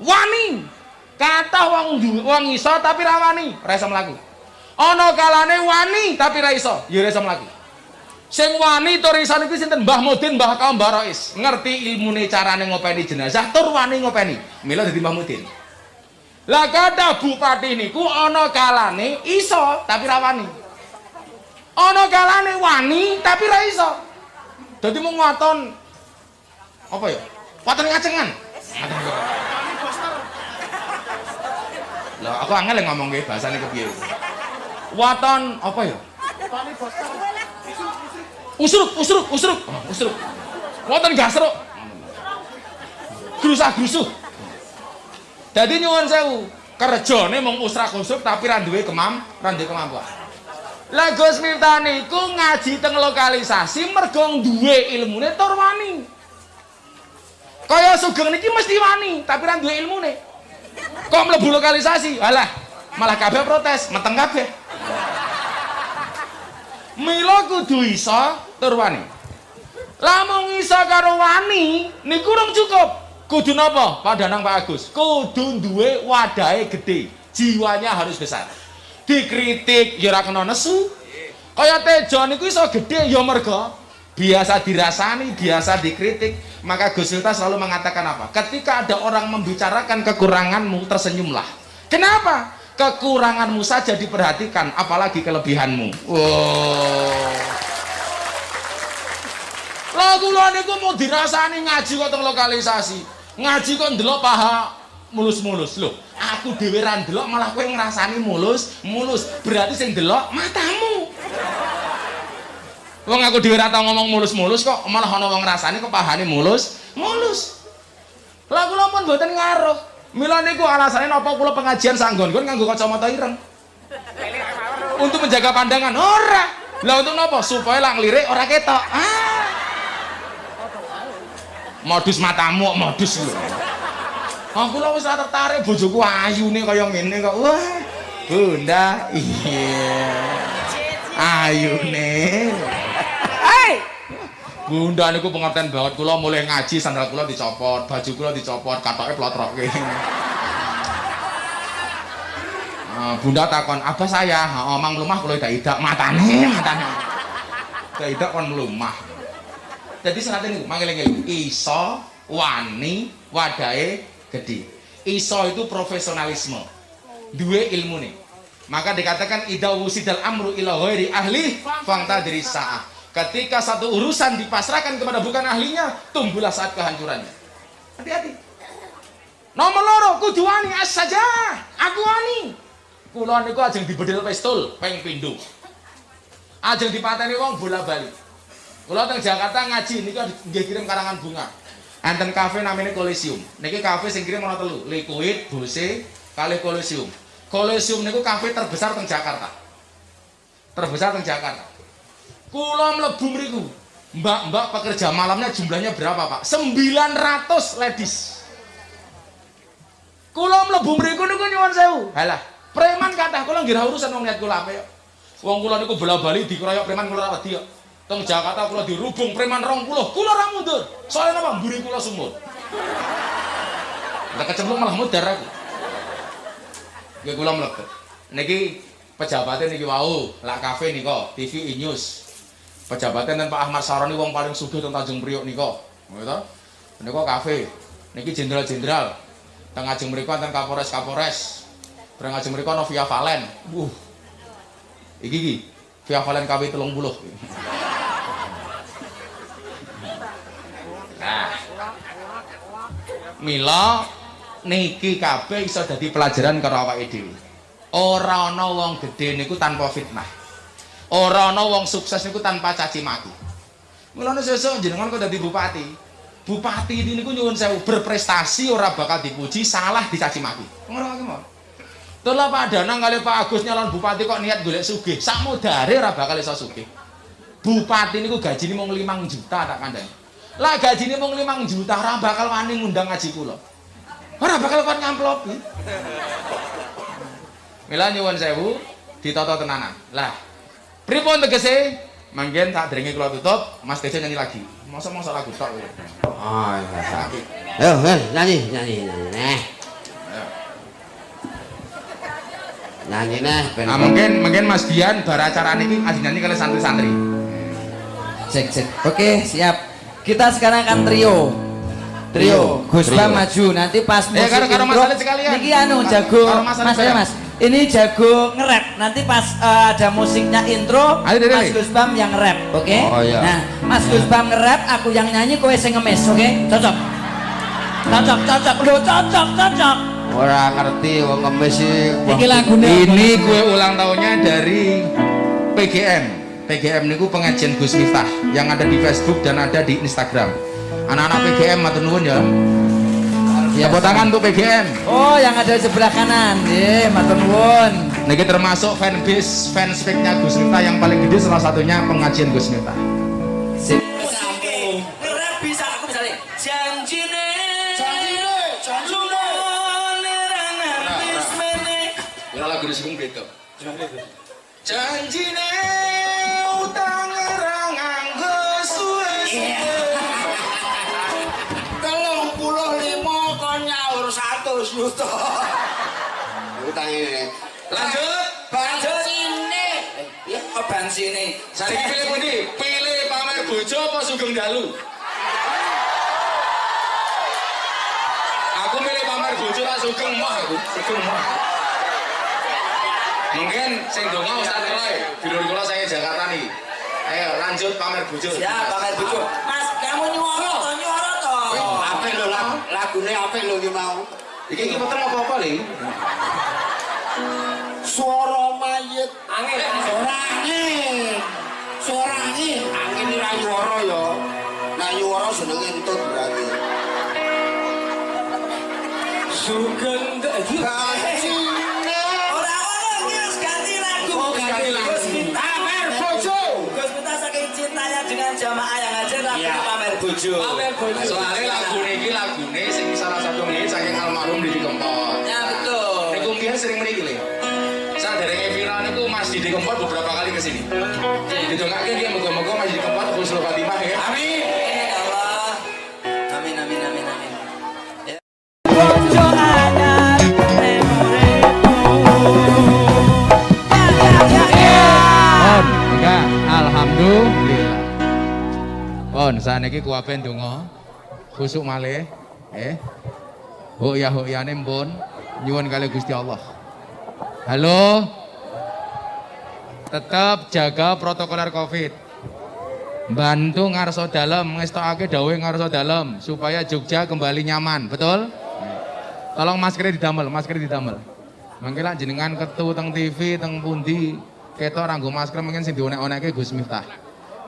wani. Kata wong wong iso tapi ra wani, mlaku. Ana kalane wani tapi ra iso, ya ra. Sing wani tur iso niku sinten? Mbah Mudin, Mbah Kaum Mbah Rois. Ngerti ilmune carane ngopeni jenazah tur wani ngopeni. Mila dadi Mbah Mudin. Lah kata bupati niku ana kalane iso tapi ra wani. Ana kalane wani tapi ra iso. Dadi mung waton apa ya? Waton ngacengan. Lah aku angel ngomong nggih bahasane kepiye. Waton apa ya? Usruk, usruk, usruk, Oh, usruk. Waton gasruk. Grusah Jadi nyuwun sewu, kerjane mung usrah usruk tapi ra duwe kemam, ra duwe kemampuan. Lah Gus Miftah ngaji teng lokalisasi mergo duwe ilmune tur wani. Kaya Sugeng niki mesti wani, tapi ra duwe ilmune. Kok mlebu lokalisasi? Alah, malah kabeh protes, meteng kabeh. Mila kudu iso tur wani. Lamun iso karo wani niku urung cukup. Kudu napa? Pak Danang Pak Agus. Kudu duwe wadahe gede. Jiwanya harus besar. Dikritik ya ora kena nesu. Kaya Tejo niku iso gede ya mergo biasa dirasani, biasa dikritik. Maka Gus Miftah selalu mengatakan apa? Ketika ada orang membicarakan kekuranganmu, tersenyumlah. Kenapa? Kekuranganmu saja diperhatikan, apalagi kelebihanmu. Wow. Lah kula niku mau dirasani ngaji kok lokalisasi. Ngaji kok ndelok paha mulus-mulus. Loh, aku dhewe ra ndelok malah kowe ngrasani mulus, mulus. Berarti sing ndelok matamu. Wong aku dhewe ora tau ngomong mulus-mulus kok malah ana wong rasane kok pahane mulus. Mulus. Lah kula pun mboten ngaruh. Mila niku alasane napa kula pengajian sanggon-gon nganggo kacamata ireng. Untuk menjaga pandangan ora. Lah untuk napa? Supaya lah ngelirik ora ketok. Ah. Modus matamu, modus lho. Aku lah wis tertarik bojoku ayune kaya ngene kok. Wah. Bunda, iya. Ayune. Bunda niku pengertian banget kula mulai ngaji sandal kula dicopot, baju kula dicopot, katoke plotroke. Ah, bunda takon, "Apa saya?" "Heeh, mang lumah kula tidak idak matane, matane." Tidak idak kon melumah. Jadi saat ini manggil-manggil iso wani wadae gede. Iso itu profesionalisme. Dua ilmu nih. Maka dikatakan ida wusidal amru ila ghairi ahli fangta dari sa'ah. Ketika satu urusan dipasrahkan kepada bukan ahlinya, tumbuhlah saat kehancurannya. Hati-hati. Nomor loro kudu wani as saja. Aku wani. Kula niku ajeng dibedil pistol peng pindho. Ajeng dipateni wong bola-bali. Kula teng Jakarta ngaji niku nggih kirim karangan bunga. Enten kafe namanya Coliseum. Niki kafe sing kirim ana telu, Liquid, Bose, kali Coliseum. Coliseum niku kafe terbesar teng Jakarta. Terbesar teng Jakarta. Kula mlebu mriku. Mbak-mbak pekerja malamnya jumlahnya berapa, Pak? 900 ladies. Kula mlebu mriku niku nyuwun sewu. Halah, preman kathah kula nggih urusan wong niat kula ya. Wong kula niku bola-bali dikeroyok preman kula ra wedi kok. Teng Jakarta kula dirubung preman 20, kula ra mundur. Soalnya napa mburi kula sumur. Lah kecemplung malah mudar aku. Nggih kula mlebet. Niki pejabatnya niki wau, lak kafe nika, TV News. Pejabatnya dan Pak Ahmad Saroni wong paling sugih teng Tanjung Priok nika. Ngono to? Nika kafe. Niki jenderal-jenderal. Teng ajeng mriku wonten Kapolres-Kapolres. Bareng ajeng mriku ana Via Valen. Wuh. Iki iki Via Valen KW 30. Mila niki kabeh iso dadi pelajaran karo awake dhewe. Ora ana wong gedhe niku tanpa fitnah. Ora ana wong sukses niku tanpa caci maki. Mulane sesuk jenengan kok dadi bupati. Bupati ini niku nyuwun sewu berprestasi ora bakal dipuji, salah dicaci maki. Ngono ki mau. Tula Pak Danang kali Pak Agus nyalon bupati kok niat golek sugih, modare ora bakal iso sugih. Bupati niku gajine mung 5 juta tak kandhani. Lah gajine mung 5 juta ora bakal wani ngundang ngaji kula. Ora bakal kon ngamplopi. Mila nyuwun sewu ditata tenanan. Lah, pripun tegese? Manggen tak dringe kula tutup, Mas Tejo nyanyi lagi. Masa-masa lagu tok. iya. Ayo, nyanyi, nyanyi, nyanyi. Nyanyi nah, ben. Nah, mungkin mungkin Mas Dian bara acara niki ajeng nyanyi kali santri-santri. Cek cek. Oke, siap. Kita sekarang akan trio. Trio, Gus Bam maju nanti pas Eh, musik karo- karo intro, sekalian. Niki anu jago karo Mas ya. Mas. Ini jago nge-rap. Nanti pas eh, ada musiknya intro, Ayo, Dede. Mas Gus Bam yang rap, oke? Oh, iya. Nah, Mas Gus Bam nge-rap, aku yang nyanyi, kowe sing ngemis, oke? Cocok. Cocok, cocok. Loh, cocok, cocok. Ora ngerti wong ngemis sih. Iki lagune Ini kue ulang tahunnya dari PGM. PGM niku pengajian Gus Miftah yang ada di Facebook dan ada di Instagram. Anak-anak PGM matur nuwun ya. Tepuk tangan untuk PGM. Oh, yang ada di sebelah kanan. Nggih, matur nuwun. Niki termasuk fanbase fanspage-nya Gus Miftah yang paling gede salah satunya pengajian Gus Miftah. Sip. Rap bisa aku misalnya janjine Janjine, janjine. Ya lagu disebut beda. Janjine utang satu juta. Utang ini. Lanjut. Bensine. Ya, oh bensine. Saiki pilih pundi? Pilih pamer bojo apa sugeng dalu? Aku milih pamer bojo tak sugeng mah aku, sugeng mah. Mungkin sing donga Ustaz Roy, dulur kula saya Jakarta nih. Ayo lanjut pamer bojo. ya pakai bujuk mas kamu nyuara toh nyuara toh Oh, apik lho lag- lagune apik lho iki mau. Iki iki peteng apa-apa ling? Suara mayit angin ora angin. Suara angin. Angin ini ra nyuwara ya. Nah nyuwara jenenge entut berarti. Sugeng Ora ono iki wis ganti lagu. Oh, ganti lagu. Gus Miftah. Pamer bojo. Gus Miftah saking cintanya dengan jamaah yang hadir lagu Iya. pamer bojo. Pamer bojo. Soalnya lagu ini lagu ini sing salah satu Didi Kempot. Ya betul. Niku mbiyen sering mriki lho. Saat derenge viral niku Mas Didi Kempot beberapa kali ke sini. Didongake dia moga-moga Mas Didi Kempot husnul khotimah ya. Amin. Amin ya Allah. Amin amin amin amin. Pon, enggak, alhamdulillah. Pon, saniki kuwabe ndonga. Khusuk malih, eh. Huk ya pun nyuwun kali Gusti Allah. Halo. Tetap jaga protokoler Covid. Bantu ngarso dalam, ngestokake dawuh ngarso dalam supaya Jogja kembali nyaman, betul? Tolong maskernya didamel, maskernya didamel. Mangke lak jenengan ketu teng TV teng pundi ketok ranggo masker mungkin sing dionek-onekke Gus Miftah.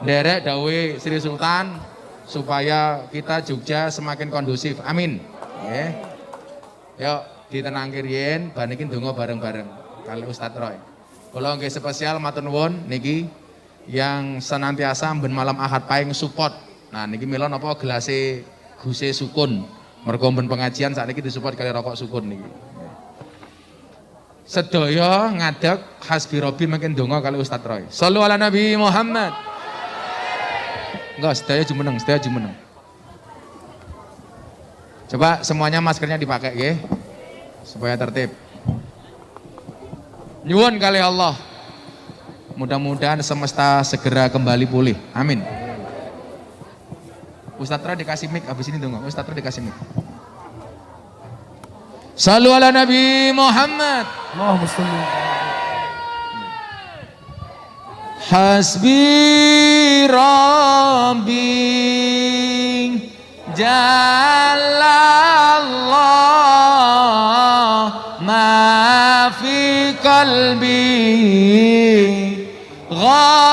Derek dawe Sri Sultan supaya kita Jogja semakin kondusif. Amin. Nggih. Yuk ditenangke riyen ban iki bareng-bareng kali Ustadz Roy. Kula nggih spesial matur nuwun niki yang senantiasa ben malam Ahad paing support. Nah niki mila napa gelase Guse Sukun. Mergo ben pengajian saat ini disupport kali rokok Sukun niki. Sedaya ngadeg hasbi robi makin donga kali Ustadz Roy. Sallu ala Nabi Muhammad. Enggak, sedaya jumeneng, sedaya jumeneng. Coba semuanya maskernya dipakai ya. Supaya tertib. Nyuwun kali Allah. Mudah-mudahan semesta segera kembali pulih. Amin. Ustadz Roy dikasih mic habis ini dong. Ustadz Roy dikasih mic. Sallu ala Nabi Muhammad. Hasbi Rabbi جل الله ما في قلبي غير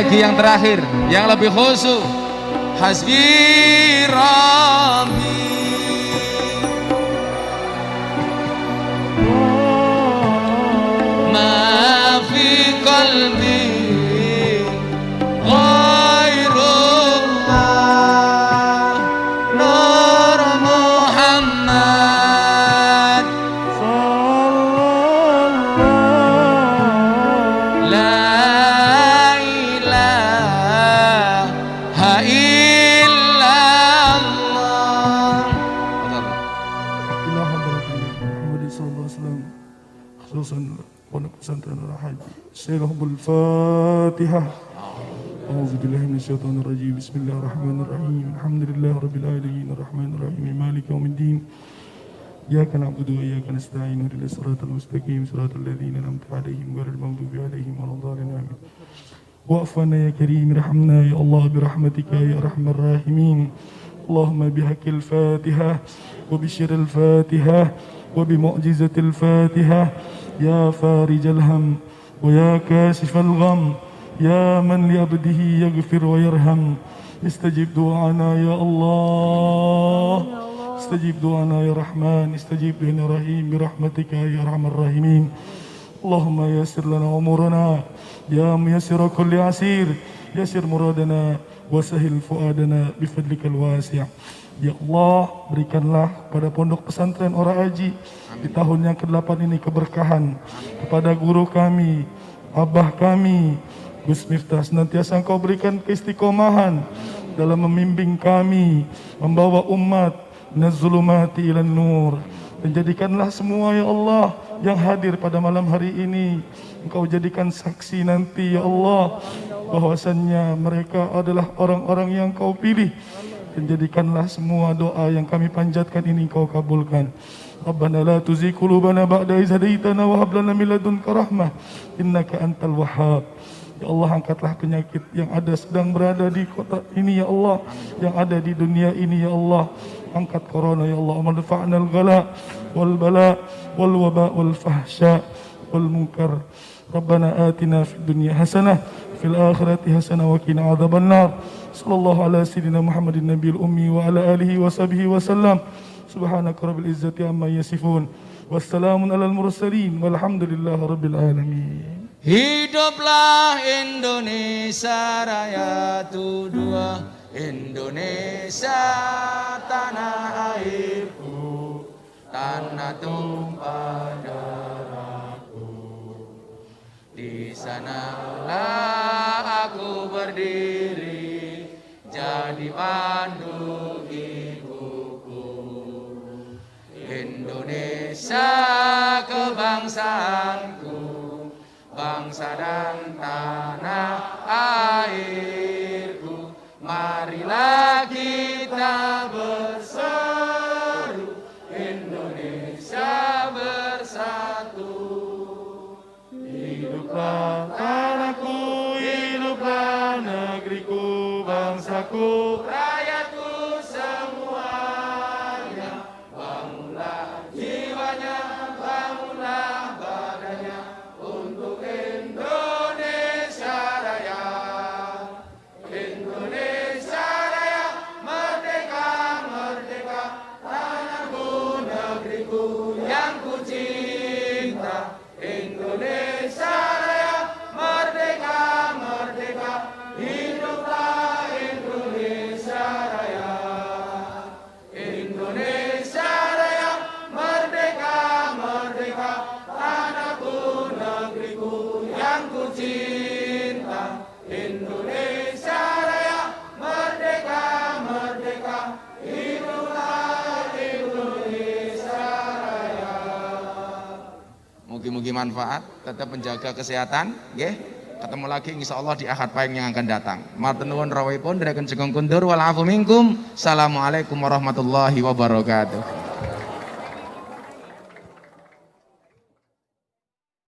lagi yang terakhir, yang lebih khusyuk. Hasbi Rabbi. إياك نعبد وإياك نستعين اهدنا الصراط المستقيم صراط الذين أنعمت عليهم غير المغضوب عليهم ولا الضالين آمين. واعف يا كريم ارحمنا يا الله برحمتك يا أرحم الراحمين. اللهم بحق الفاتحة وبشر الفاتحة وبمعجزة الفاتحة. يا فارج الهم ويا كاشف الغم. يا من لعبده يغفر ويرحم. استجب دعانا يا الله. استجب دعانا يا رحمن استجب لنا رحيم برحمتك يا ارحم الراحمين اللهم يسر لنا امورنا يا ميسر كل عسير يسر مرادنا وسهل فؤادنا بفضلك الواسع Ya Allah, berikanlah pada pondok pesantren Ora Aji di tahun yang ke-8 ini keberkahan kepada guru kami, abah kami, Gus Miftah senantiasa engkau berikan keistiqomahan dalam membimbing kami, membawa umat nazulumati ilan nur. Jadikanlah semua ya Allah yang hadir pada malam hari ini. Engkau jadikan saksi nanti ya Allah bahwasannya mereka adalah orang-orang yang kau pilih. Dan jadikanlah semua doa yang kami panjatkan ini kau kabulkan. Rabbana la tuzigh qulubana ba'da idh hadaitana wa hab lana min ladunka rahmah. Innaka antal wahhab Ya Allah angkatlah penyakit yang ada sedang berada di kota ini ya Allah. Yang ada di dunia ini ya Allah. Angkat corona ya Allah. Manfa'na al-ghala wal bala wal waba wal fahsya wal munkar Rabbana atina fid dunya hasanah fil akhirati hasanah wa qina sallallahu ala sayyidina Muhammadin nabiyil ummi wa alihi wa sahbihi wa sallam. Subhanaka rabbil izzati amma yasifun. Wassalamun alal mursalin. Walhamdulillahi alamin Hiduplah Indonesia Raya dua Indonesia tanah airku Tanah tumpah darahku. Di sanalah aku berdiri Jadi pandu ibuku. Indonesia kebangsaanku bangsa dan tanah airku. Marilah kita berseru Indonesia bersatu. Hiduplah tanahku, hiduplah negeriku, bangsaku, Mugi-mugi manfaat, tetap menjaga kesehatan, nggih. Ketemu lagi insya Allah di Ahad Pahing yang akan datang. Matur nuwun rawuhipun, dherekaken jengking kundur wal afu minkum. Assalamualaikum warahmatullahi wabarakatuh.